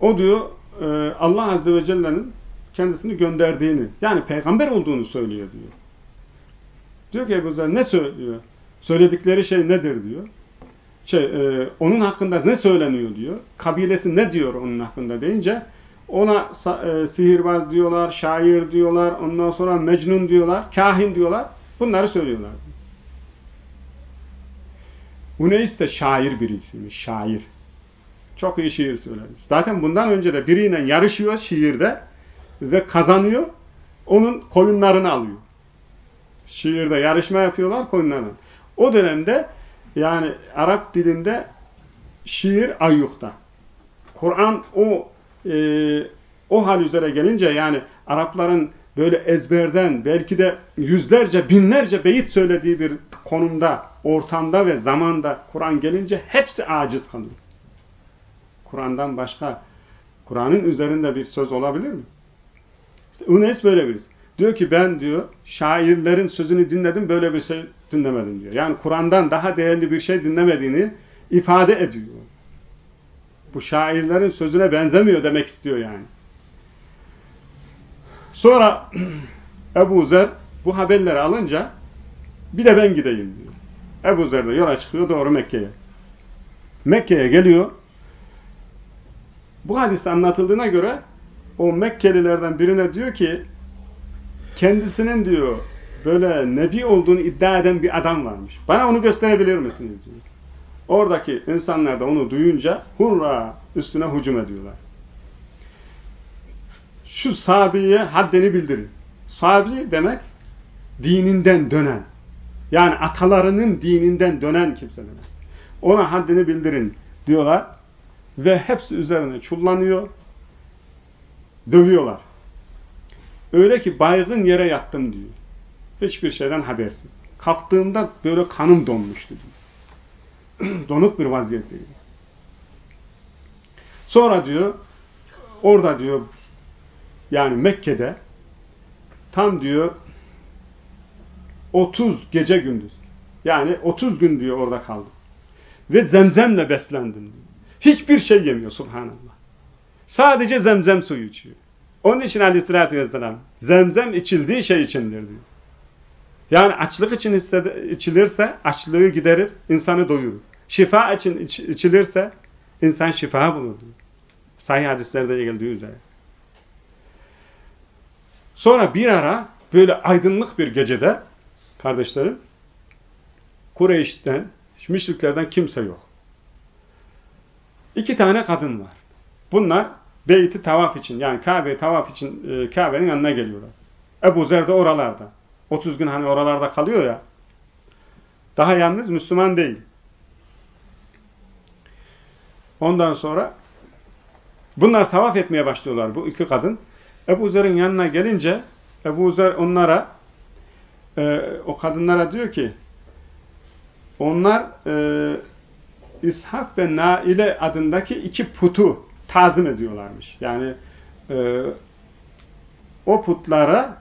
O diyor e, Allah Azze ve Celle'nin kendisini gönderdiğini yani peygamber olduğunu söylüyor diyor. Diyor ki Ebu Zer ne söylüyor? Söyledikleri şey nedir diyor şey, e, onun hakkında ne söyleniyor diyor. Kabilesi ne diyor onun hakkında deyince ona e, sihirbaz diyorlar, şair diyorlar, ondan sonra mecnun diyorlar, kahin diyorlar. Bunları söylüyorlar. Uneys de şair birisiymiş, şair. Çok iyi şiir söylemiş. Zaten bundan önce de biriyle yarışıyor şiirde ve kazanıyor. Onun koyunlarını alıyor. Şiirde yarışma yapıyorlar konulardan. O dönemde yani Arap dilinde şiir ayyukta. Kur'an o e, o hal üzere gelince yani Arapların böyle ezberden belki de yüzlerce binlerce beyit söylediği bir konumda, ortamda ve zamanda Kur'an gelince hepsi aciz kalıyor. Kur'an'dan başka Kur'an'ın üzerinde bir söz olabilir mi? İşte Unes böyle birisi. Diyor ki ben diyor şairlerin sözünü dinledim böyle bir şey dinlemedim diyor. Yani Kur'an'dan daha değerli bir şey dinlemediğini ifade ediyor. Bu şairlerin sözüne benzemiyor demek istiyor yani. Sonra Ebu Zer bu haberleri alınca bir de ben gideyim diyor. Ebu Zer de yola çıkıyor doğru Mekke'ye. Mekke'ye geliyor. Bu hadiste anlatıldığına göre o Mekkelilerden birine diyor ki kendisinin diyor böyle nebi olduğunu iddia eden bir adam varmış. Bana onu gösterebilir misiniz diyor. Oradaki insanlar da onu duyunca hurra üstüne hücum ediyorlar. Şu sahabiye haddini bildirin. Sahabi demek dininden dönen. Yani atalarının dininden dönen kimse demek. Ona haddini bildirin diyorlar. Ve hepsi üzerine çullanıyor. Dövüyorlar. Öyle ki baygın yere yattım diyor. Hiçbir şeyden habersiz. Kalktığımda böyle kanım donmuştu diyor. Donuk bir vaziyetteydi. Sonra diyor orada diyor yani Mekke'de tam diyor 30 gece gündüz. Yani 30 gün diyor orada kaldım. Ve zemzemle beslendim diyor. Hiçbir şey yemiyor subhanallah. Sadece zemzem suyu içiyor. Onun için aleyhissalatü vesselam zemzem içildiği şey içindir diyor. Yani açlık için içilirse açlığı giderir, insanı doyurur. Şifa için iç, içilirse insan şifa bulur diyor. Sahih hadislerde geldiği üzere. Sonra bir ara böyle aydınlık bir gecede kardeşlerim Kureyş'ten, müşriklerden kimse yok. İki tane kadın var. Bunlar beyti tavaf için yani Kabe tavaf için e, Kabe'nin yanına geliyorlar. Ebu Zer de oralarda. 30 gün hani oralarda kalıyor ya. Daha yalnız Müslüman değil. Ondan sonra bunlar tavaf etmeye başlıyorlar bu iki kadın. Ebu Zer'in yanına gelince Ebu Zer onlara e, o kadınlara diyor ki onlar e, İshak ve Naile adındaki iki putu tazim ediyorlarmış. Yani e, o putlara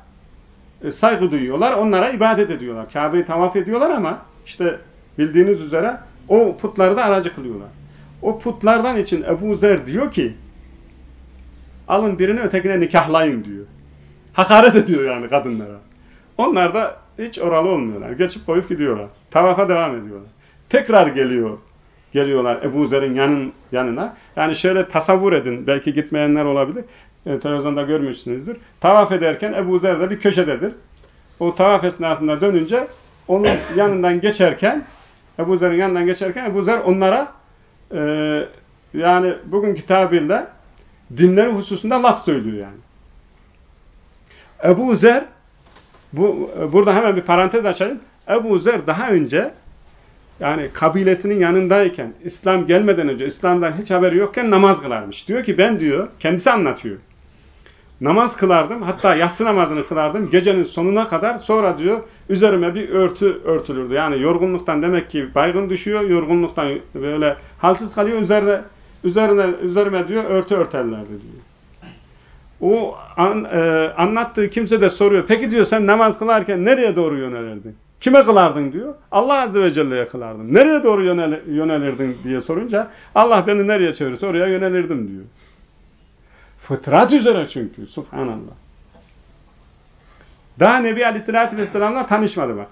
e, saygı duyuyorlar, onlara ibadet ediyorlar. Kabe'yi tavaf ediyorlar ama işte bildiğiniz üzere o putları da aracı kılıyorlar. O putlardan için Ebu Zer diyor ki alın birini ötekine nikahlayın diyor. Hakaret ediyor yani kadınlara. Onlar da hiç oralı olmuyorlar. Geçip koyup gidiyorlar. Tavafa devam ediyorlar. Tekrar geliyor. Geliyorlar Ebu Zer'in yanın, yanına. Yani şöyle tasavvur edin. Belki gitmeyenler olabilir. E, televizyonda görmüşsünüzdür. Tavaf ederken Ebu Zer de bir köşededir. O tavaf esnasında dönünce onun yanından geçerken Ebu Zer'in yanından geçerken Ebu Zer onlara e, yani bugünkü tabirle dinleri hususunda laf söylüyor yani. Ebu Zer bu, burada hemen bir parantez açayım. Ebu Zer daha önce yani kabilesinin yanındayken, İslam gelmeden önce, İslam'dan hiç haberi yokken namaz kılarmış. Diyor ki ben diyor, kendisi anlatıyor. Namaz kılardım, hatta yatsı namazını kılardım gecenin sonuna kadar. Sonra diyor, üzerime bir örtü örtülürdü. Yani yorgunluktan demek ki baygın düşüyor, yorgunluktan böyle halsiz kalıyor, üzerine, üzerine, üzerime diyor örtü örterlerdi diyor. O an, e, anlattığı kimse de soruyor. Peki diyor sen namaz kılarken nereye doğru yönelirdin? Kime kılardın diyor. Allah Azze ve Celle'ye kılardım. Nereye doğru yönel, yönelirdin diye sorunca Allah beni nereye çevirirse oraya yönelirdim diyor. Fıtrat üzere çünkü. Subhanallah. Daha Nebi Aleyhisselatü Vesselam'la tanışmadı bak.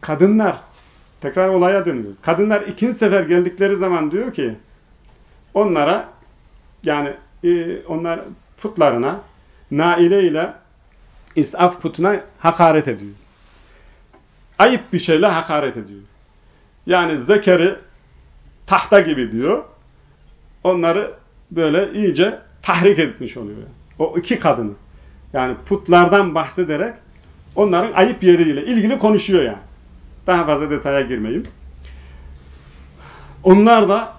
Kadınlar tekrar olaya dönüyor. Kadınlar ikinci sefer geldikleri zaman diyor ki onlara yani e, onlar putlarına Naile ile İsaf putuna hakaret ediyor. Ayıp bir şeyle hakaret ediyor. Yani zekeri tahta gibi diyor. Onları böyle iyice tahrik etmiş oluyor. O iki kadını. Yani putlardan bahsederek onların ayıp yeriyle ilgili konuşuyor yani. Daha fazla detaya girmeyeyim. Onlar da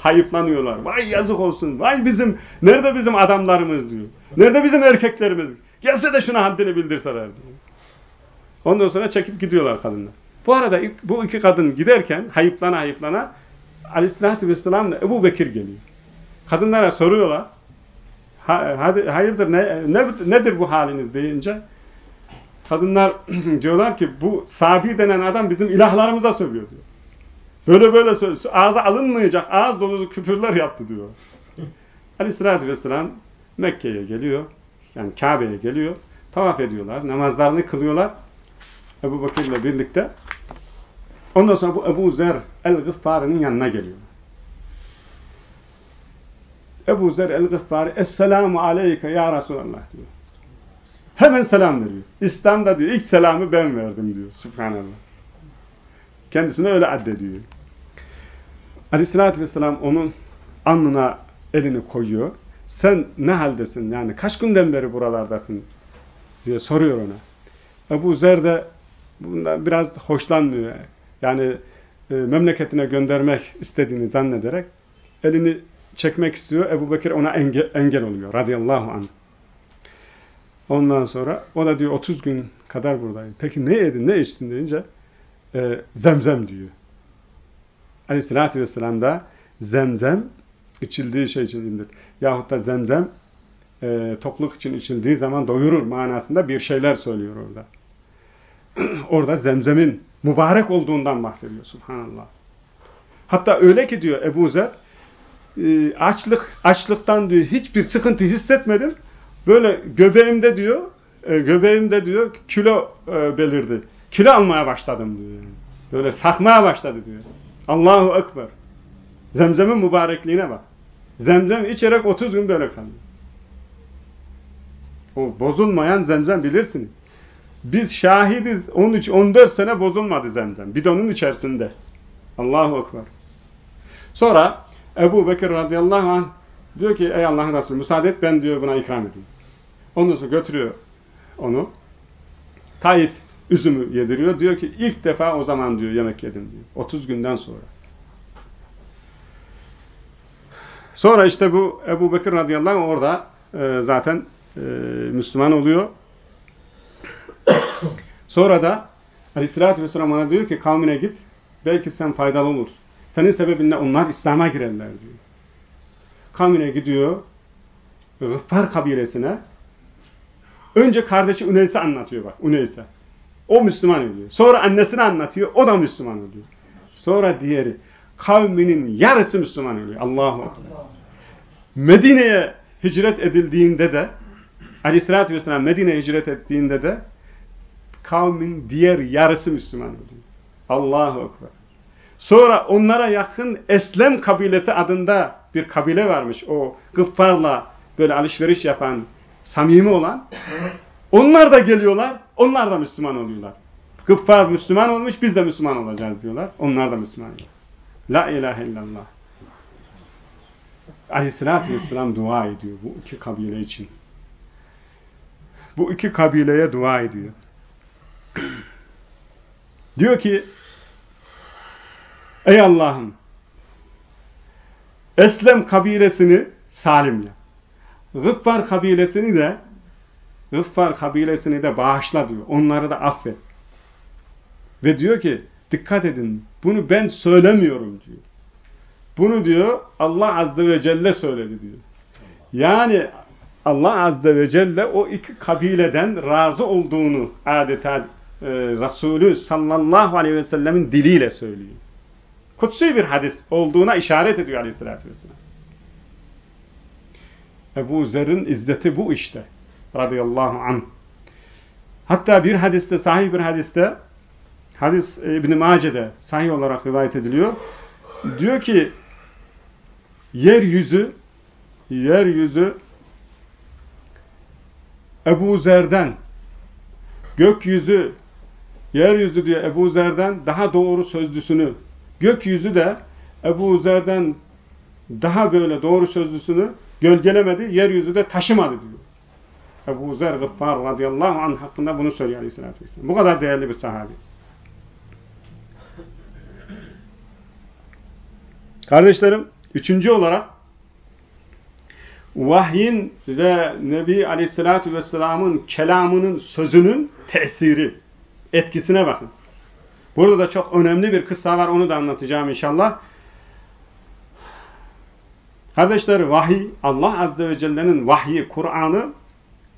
hayıflanıyorlar. Vay yazık olsun. Vay bizim, nerede bizim adamlarımız diyor. Nerede bizim erkeklerimiz? Gelse de şuna haddini bildirseler diyor. Ondan sonra çekip gidiyorlar kadınlar. Bu arada bu iki kadın giderken hayıflana hayıflana Aleyhisselatü Vesselam'la Ebu Bekir geliyor. Kadınlara soruyorlar. Ha, hadi, hayırdır ne, ne, nedir bu haliniz deyince kadınlar diyorlar ki bu Sabi denen adam bizim ilahlarımıza sövüyor diyor. Böyle böyle söz, ağza alınmayacak ağız dolusu küfürler yaptı diyor. Aleyhisselatü Vesselam Mekke'ye geliyor. Yani Kabe'ye geliyor. Tavaf ediyorlar. Namazlarını kılıyorlar. Ebu Bakır'la birlikte. Ondan sonra bu Ebu Zer el-Gıffari'nin yanına geliyor. Ebu Zer el-Gıffari Esselamu aleyke ya Resulallah diyor. Hemen selam veriyor. İslam'da diyor ilk selamı ben verdim diyor. Subhanallah. Kendisine öyle addediyor. Aleyhissalatü vesselam onun alnına elini koyuyor. Sen ne haldesin yani kaç günden beri buralardasın diye soruyor ona. Ebu Zer de bundan biraz hoşlanmıyor. Yani e, memleketine göndermek istediğini zannederek elini çekmek istiyor. Ebu Bekir ona engel, engel oluyor radıyallahu anh. Ondan sonra o da diyor 30 gün kadar buradayım. Peki ne yedin ne içtin deyince e, zemzem diyor. Aleyhissalatü vesselam da zemzem içildiği şey içindir. Yahut da zemzem e, tokluk için içildiği zaman doyurur manasında bir şeyler söylüyor orada. orada zemzemin mübarek olduğundan bahsediyor subhanallah. Hatta öyle ki diyor Ebu Zer e, açlık açlıktan diyor hiçbir sıkıntı hissetmedim. Böyle göbeğimde diyor e, göbeğimde diyor kilo e, belirdi. Kilo almaya başladım diyor. Böyle sakmaya başladı diyor. Allahu Ekber. Zemzemin mübarekliğine bak. Zemzem içerek 30 gün böyle kalıyor. O bozulmayan zemzem bilirsiniz. Biz şahidiz. 13-14 sene bozulmadı zemzem. Bidonun içerisinde. Allahu Ekber. Sonra Ebu Bekir radıyallahu anh diyor ki ey Allah'ın Resulü müsaade et ben diyor buna ikram edeyim. Ondan sonra götürüyor onu. Taif üzümü yediriyor. Diyor ki ilk defa o zaman diyor yemek yedim diyor. 30 günden sonra. Sonra işte bu Ebu Bekir radıyallahu anh orada e, zaten e, Müslüman oluyor. Sonra da Aleyhisselatü Vesselam ona diyor ki kavmine git belki sen faydalı olur. Senin sebebinle onlar İslam'a girerler diyor. Kavmine gidiyor Gıffar kabilesine önce kardeşi Uneys'e anlatıyor bak Uneys'e. O Müslüman oluyor. Sonra annesine anlatıyor. O da Müslüman oluyor. Sonra diğeri kavminin yarısı Müslüman oluyor. Allahu Akbar. Medine'ye hicret edildiğinde de Aleyhisselatü Vesselam Medine'ye hicret ettiğinde de kavmin diğer yarısı Müslüman oluyor. Allahu Ekber. Sonra onlara yakın Eslem kabilesi adında bir kabile varmış. O Gıffar'la böyle alışveriş yapan, samimi olan. Onlar da geliyorlar, onlar da Müslüman oluyorlar. Gıffar Müslüman olmuş, biz de Müslüman olacağız diyorlar. Onlar da Müslüman oluyor. La ilahe illallah. Aleyhissalatü vesselam dua ediyor bu iki kabile için. Bu iki kabileye dua ediyor. diyor ki Ey Allah'ım Eslem kabilesini salim ya. Gıffar kabilesini de Gıffar kabilesini de bağışla diyor. Onları da affet. Ve diyor ki dikkat edin bunu ben söylemiyorum diyor. Bunu diyor Allah Azze ve Celle söyledi diyor. Yani Allah Azze ve Celle o iki kabileden razı olduğunu adeta e, Resulü sallallahu aleyhi ve sellemin diliyle söylüyor. Kutsi bir hadis olduğuna işaret ediyor aleyhissalatü vesselam. Ebu Zer'in izzeti bu işte. Radıyallahu anh. Hatta bir hadiste, sahih bir hadiste hadis İbn-i Mace'de sahih olarak rivayet ediliyor. Diyor ki yeryüzü yeryüzü Ebu Zer'den gökyüzü yeryüzü diyor Ebu Zer'den daha doğru sözlüsünü gökyüzü de Ebu Zer'den daha böyle doğru sözlüsünü gölgelemedi, yeryüzü de taşımadı diyor. Ebu Zer Gıffar radıyallahu anh hakkında bunu söylüyor aleyhissalatü vesselam. Bu kadar değerli bir sahabi. Kardeşlerim, üçüncü olarak vahyin ve Nebi Aleyhisselatü Vesselam'ın kelamının, sözünün tesiri, etkisine bakın. Burada da çok önemli bir kıssa var, onu da anlatacağım inşallah. Kardeşler vahiy, Allah Azze ve Celle'nin vahyi, Kur'an'ı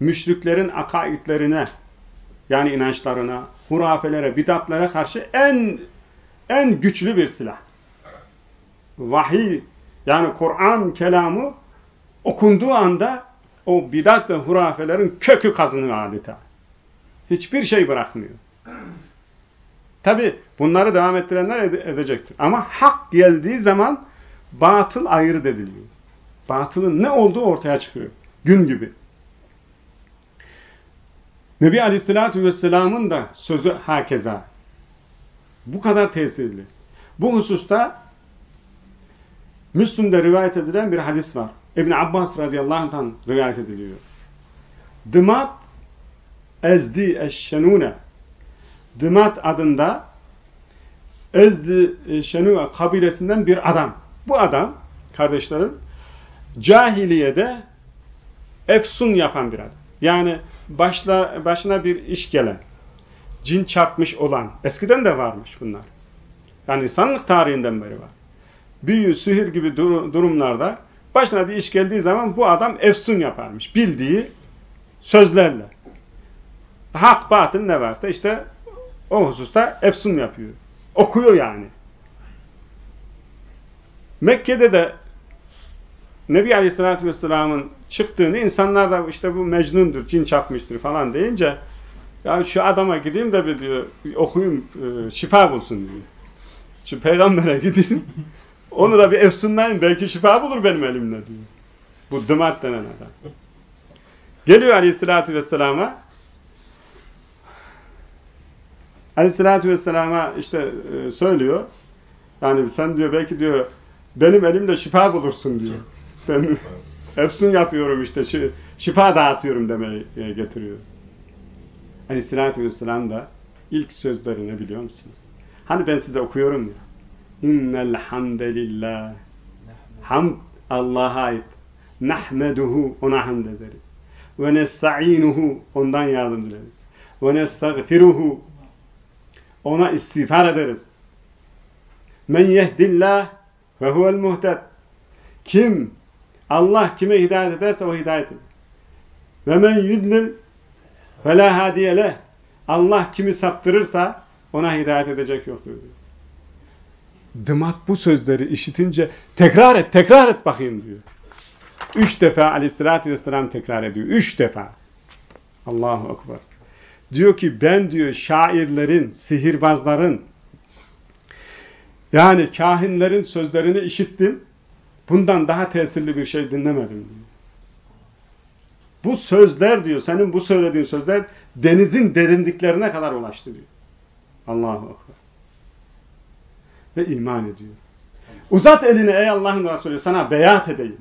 müşriklerin akaidlerine, yani inançlarına, hurafelere, bidatlara karşı en en güçlü bir silah. Vahiy, yani Kur'an kelamı okunduğu anda o bidat ve hurafelerin kökü kazınıyor adeta. Hiçbir şey bırakmıyor. Tabi bunları devam ettirenler edecektir. Ama hak geldiği zaman batıl ayrı ediliyor. Batılın ne olduğu ortaya çıkıyor. Gün gibi. Nebi Aleyhisselatü Vesselam'ın da sözü hakeza. Bu kadar tesirli. Bu hususta Müslüm'de rivayet edilen bir hadis var. İbn Abbas radıyallahu anh rivayet ediliyor. Dımat ezdi eşşenune Dımat adında Ezdi Şenua kabilesinden bir adam. Bu adam kardeşlerim cahiliyede efsun yapan bir adam. Yani başla, başına bir iş gelen, cin çarpmış olan, eskiden de varmış bunlar. Yani insanlık tarihinden beri var. Büyü, sihir gibi dur durumlarda başına bir iş geldiği zaman bu adam efsun yaparmış. Bildiği sözlerle. Hak, batıl ne varsa işte o hususta efsun yapıyor. Okuyor yani. Mekke'de de Nebi Aleyhisselatü Vesselam'ın çıktığını insanlar da işte bu mecnundur, cin çarpmıştır falan deyince ya şu adama gideyim de bir diyor okuyayım e, şifa bulsun diyor. Şu peygambere gideyim onu da bir efsunlayın belki şifa bulur benim elimle diyor. Bu dımat denen adam. Geliyor Aleyhisselatü Vesselam'a Aleyhisselatü Vesselam'a işte e, söylüyor. Yani sen diyor belki diyor benim elimde şifa bulursun diyor. Ben efsun yapıyorum işte şifa dağıtıyorum demeye getiriyor. Aleyhisselatü Vesselam da ilk sözleri ne biliyor musunuz? Hani ben size okuyorum ya. İnnel hamdelillah. Hamd Allah'a ait. Nahmeduhu ona hamd ederiz. Ve nesta'inuhu ondan yardım dileriz. Ve nestagfiruhu ona istiğfar ederiz. Men yehdillah ve huvel muhted. Kim Allah kime hidayet ederse o hidayet eder. Ve men yudlil felâ hadiyeleh. Allah kimi saptırırsa ona hidayet edecek yoktur diyor. Dımat bu sözleri işitince tekrar et, tekrar et bakayım diyor. Üç defa aleyhissalatü vesselam tekrar ediyor. Üç defa. Allahu Ekber. Diyor ki ben diyor şairlerin, sihirbazların yani kahinlerin sözlerini işittim. Bundan daha tesirli bir şey dinlemedim. Bu sözler diyor, senin bu söylediğin sözler denizin derinliklerine kadar ulaştı diyor. Allahu Ekber. Ve iman ediyor. Uzat elini ey Allah'ın Resulü sana beyat edeyim.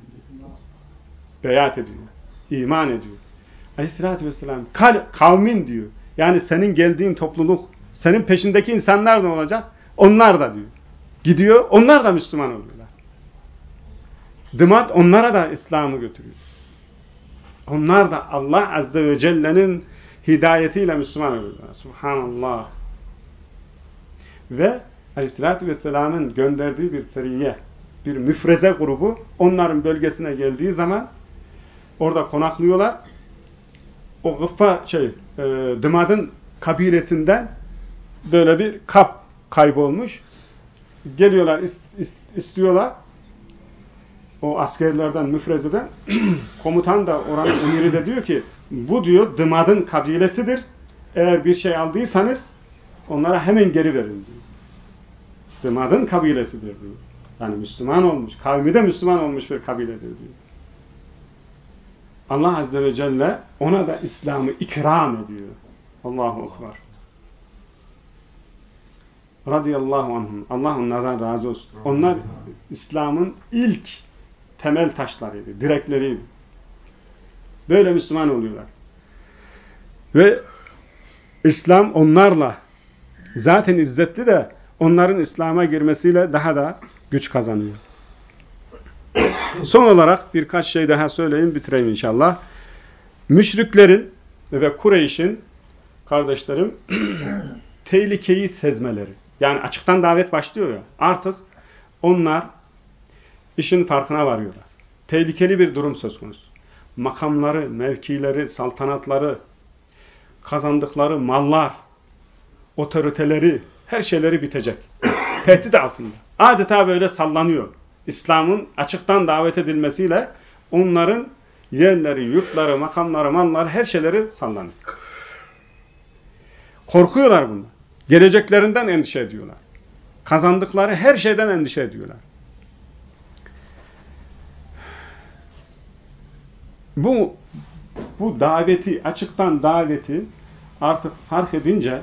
Beyat ediyor. İman ediyor. Aleyhissalatü vesselam kavmin diyor. Yani senin geldiğin topluluk, senin peşindeki insanlar ne olacak? Onlar da diyor. Gidiyor, onlar da Müslüman oluyorlar. Dımat onlara da İslam'ı götürüyor. Onlar da Allah Azze ve Celle'nin hidayetiyle Müslüman oluyorlar. Subhanallah. Ve Aleyhisselatü Vesselam'ın gönderdiği bir seriye, bir müfreze grubu onların bölgesine geldiği zaman orada konaklıyorlar. O gıffa şey, e, Dımad'ın kabilesinden böyle bir kap kaybolmuş. Geliyorlar, ist, ist, istiyorlar. O askerlerden, müfrezeden komutan da oranın emiri de diyor ki bu diyor Dımad'ın kabilesidir. Eğer bir şey aldıysanız onlara hemen geri verin diyor. Dımad'ın kabilesidir diyor. Yani Müslüman olmuş, kavmi de Müslüman olmuş bir kabiledir diyor. Allah Azze ve Celle ona da İslam'ı ikram ediyor. Allahu Ekber. Radıyallahu anhum. Allah onlardan razı olsun. Onlar İslam'ın ilk temel taşlarıydı, direkleriydi. Böyle Müslüman oluyorlar. Ve İslam onlarla zaten izzetli de onların İslam'a girmesiyle daha da güç kazanıyor. Son olarak birkaç şey daha söyleyeyim bitireyim inşallah. Müşriklerin ve Kureyş'in kardeşlerim tehlikeyi sezmeleri. Yani açıktan davet başlıyor ya. Artık onlar işin farkına varıyorlar. Tehlikeli bir durum söz konusu. Makamları, mevkileri, saltanatları, kazandıkları mallar, otoriteleri, her şeyleri bitecek. Tehdit altında. Adeta böyle sallanıyor. İslam'ın açıktan davet edilmesiyle onların yerleri, yurtları, makamları, malları her şeyleri sallanıyor. Korkuyorlar bundan. Geleceklerinden endişe ediyorlar. Kazandıkları her şeyden endişe ediyorlar. Bu bu daveti, açıktan daveti artık fark edince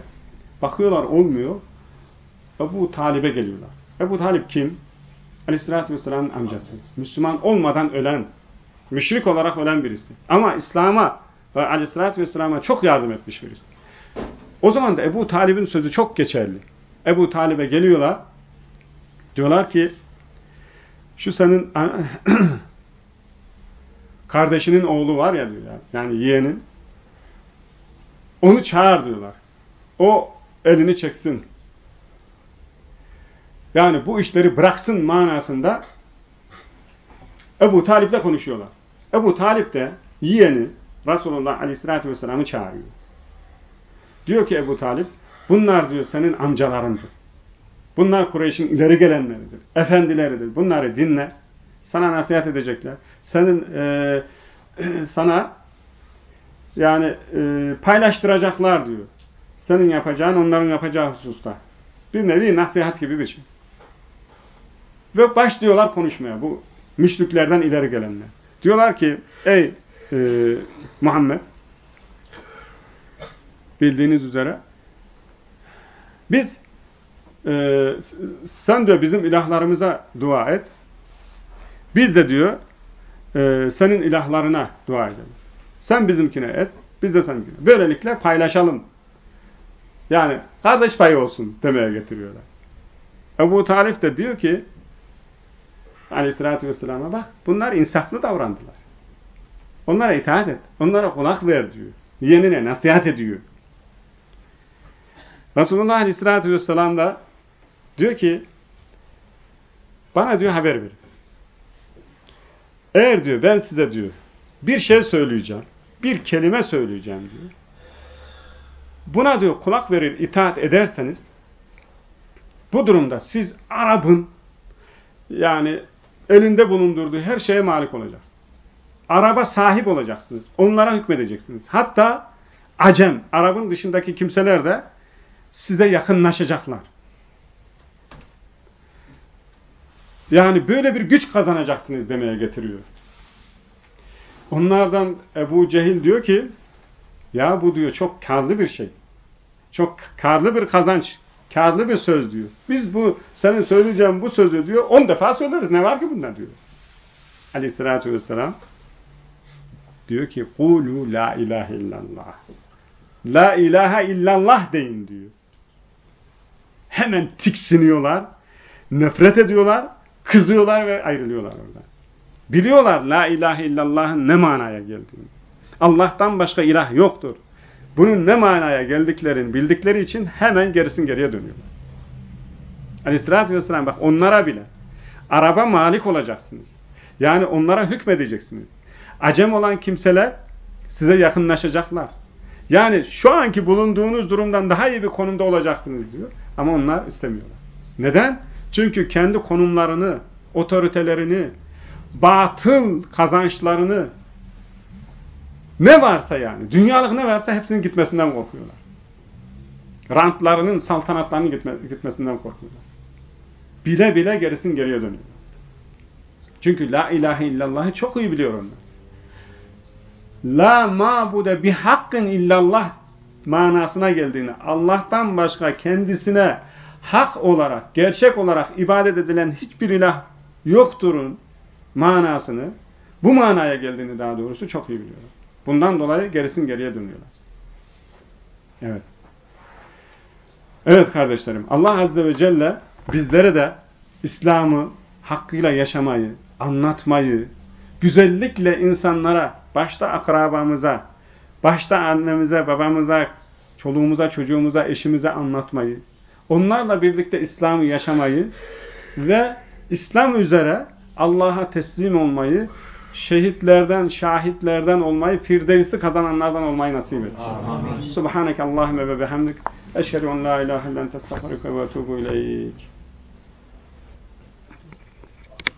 bakıyorlar olmuyor. Ebu Talib'e geliyorlar. Ebu Talip kim? Aleyhisselatü Vesselam'ın amcası. Müslüman olmadan ölen, müşrik olarak ölen birisi. Ama İslam'a ve Aleyhisselatü Vesselam'a çok yardım etmiş birisi. O zaman da Ebu Talib'in sözü çok geçerli. Ebu Talib'e geliyorlar. Diyorlar ki şu senin kardeşinin oğlu var ya diyor. Yani yeğenin. Onu çağır diyorlar. O elini çeksin. Yani bu işleri bıraksın manasında Ebu Talip'le konuşuyorlar. Ebu Talip de yeğeni Resulullah Aleyhisselatü Vesselam'ı çağırıyor. Diyor ki Ebu Talip, bunlar diyor senin amcalarındır. Bunlar Kureyş'in ileri gelenleridir. Efendileridir. Bunları dinle. Sana nasihat edecekler. Senin e, sana yani e, paylaştıracaklar diyor. Senin yapacağın onların yapacağı hususta. Bir nevi nasihat gibi bir şey. Ve başlıyorlar konuşmaya bu müşriklerden ileri gelenler. Diyorlar ki ey e, Muhammed bildiğiniz üzere biz e, sen diyor bizim ilahlarımıza dua et. Biz de diyor e, senin ilahlarına dua edelim. Sen bizimkine et, biz de seninkine. Böylelikle paylaşalım. Yani kardeş payı olsun demeye getiriyorlar. Ebu Talif de diyor ki aleyhissalatü vesselam'a bak bunlar insaflı davrandılar. Onlara itaat et. Onlara kulak ver diyor. Yeğenine nasihat ediyor. Resulullah aleyhissalatü vesselam da diyor ki bana diyor haber verin. Eğer diyor ben size diyor bir şey söyleyeceğim, bir kelime söyleyeceğim diyor. Buna diyor kulak verir, itaat ederseniz bu durumda siz Arap'ın yani elinde bulundurduğu her şeye malik olacaksınız. Araba sahip olacaksınız. Onlara hükmedeceksiniz. Hatta Acem, Arap'ın dışındaki kimseler de size yakınlaşacaklar. Yani böyle bir güç kazanacaksınız demeye getiriyor. Onlardan Ebu Cehil diyor ki ya bu diyor çok karlı bir şey. Çok karlı bir kazanç. Karlı bir söz diyor. Biz bu senin söyleyeceğin bu sözü diyor on defa söyleriz. Ne var ki bunda diyor. Aleyhissalatü vesselam diyor ki Kulu la ilahe illallah. La ilahe illallah deyin diyor. Hemen tiksiniyorlar. Nefret ediyorlar. Kızıyorlar ve ayrılıyorlar oradan. Biliyorlar la ilahe illallah'ın ne manaya geldiğini. Allah'tan başka ilah yoktur. Bunun ne manaya geldiklerini bildikleri için hemen gerisin geriye dönüyorlar. Aleyhissalatü vesselam bak onlara bile araba malik olacaksınız. Yani onlara hükmedeceksiniz. Acem olan kimseler size yakınlaşacaklar. Yani şu anki bulunduğunuz durumdan daha iyi bir konumda olacaksınız diyor. Ama onlar istemiyorlar. Neden? Çünkü kendi konumlarını, otoritelerini, batıl kazançlarını ne varsa yani, dünyalık ne varsa hepsinin gitmesinden korkuyorlar. Rantlarının, saltanatlarının gitme, gitmesinden korkuyorlar. Bile bile gerisin geriye dönüyorlar. Çünkü la ilahe illallah'ı çok iyi biliyor onlar. La mabude bi hakkın illallah manasına geldiğini, Allah'tan başka kendisine hak olarak, gerçek olarak ibadet edilen hiçbir ilah yokturun manasını, bu manaya geldiğini daha doğrusu çok iyi biliyorlar. Bundan dolayı gerisin geriye dönüyorlar. Evet. Evet kardeşlerim. Allah Azze ve Celle bizlere de İslam'ı hakkıyla yaşamayı, anlatmayı, güzellikle insanlara, başta akrabamıza, başta annemize, babamıza, çoluğumuza, çocuğumuza, eşimize anlatmayı, onlarla birlikte İslam'ı yaşamayı ve İslam üzere Allah'a teslim olmayı, şehitlerden, şahitlerden olmayı, Firdevs'i kazananlardan olmayı nasip et. Subhaneke Allahümme ve bihamdik. Eşhedü en la ilahe illen testağfiruke ve etûbü ileyk.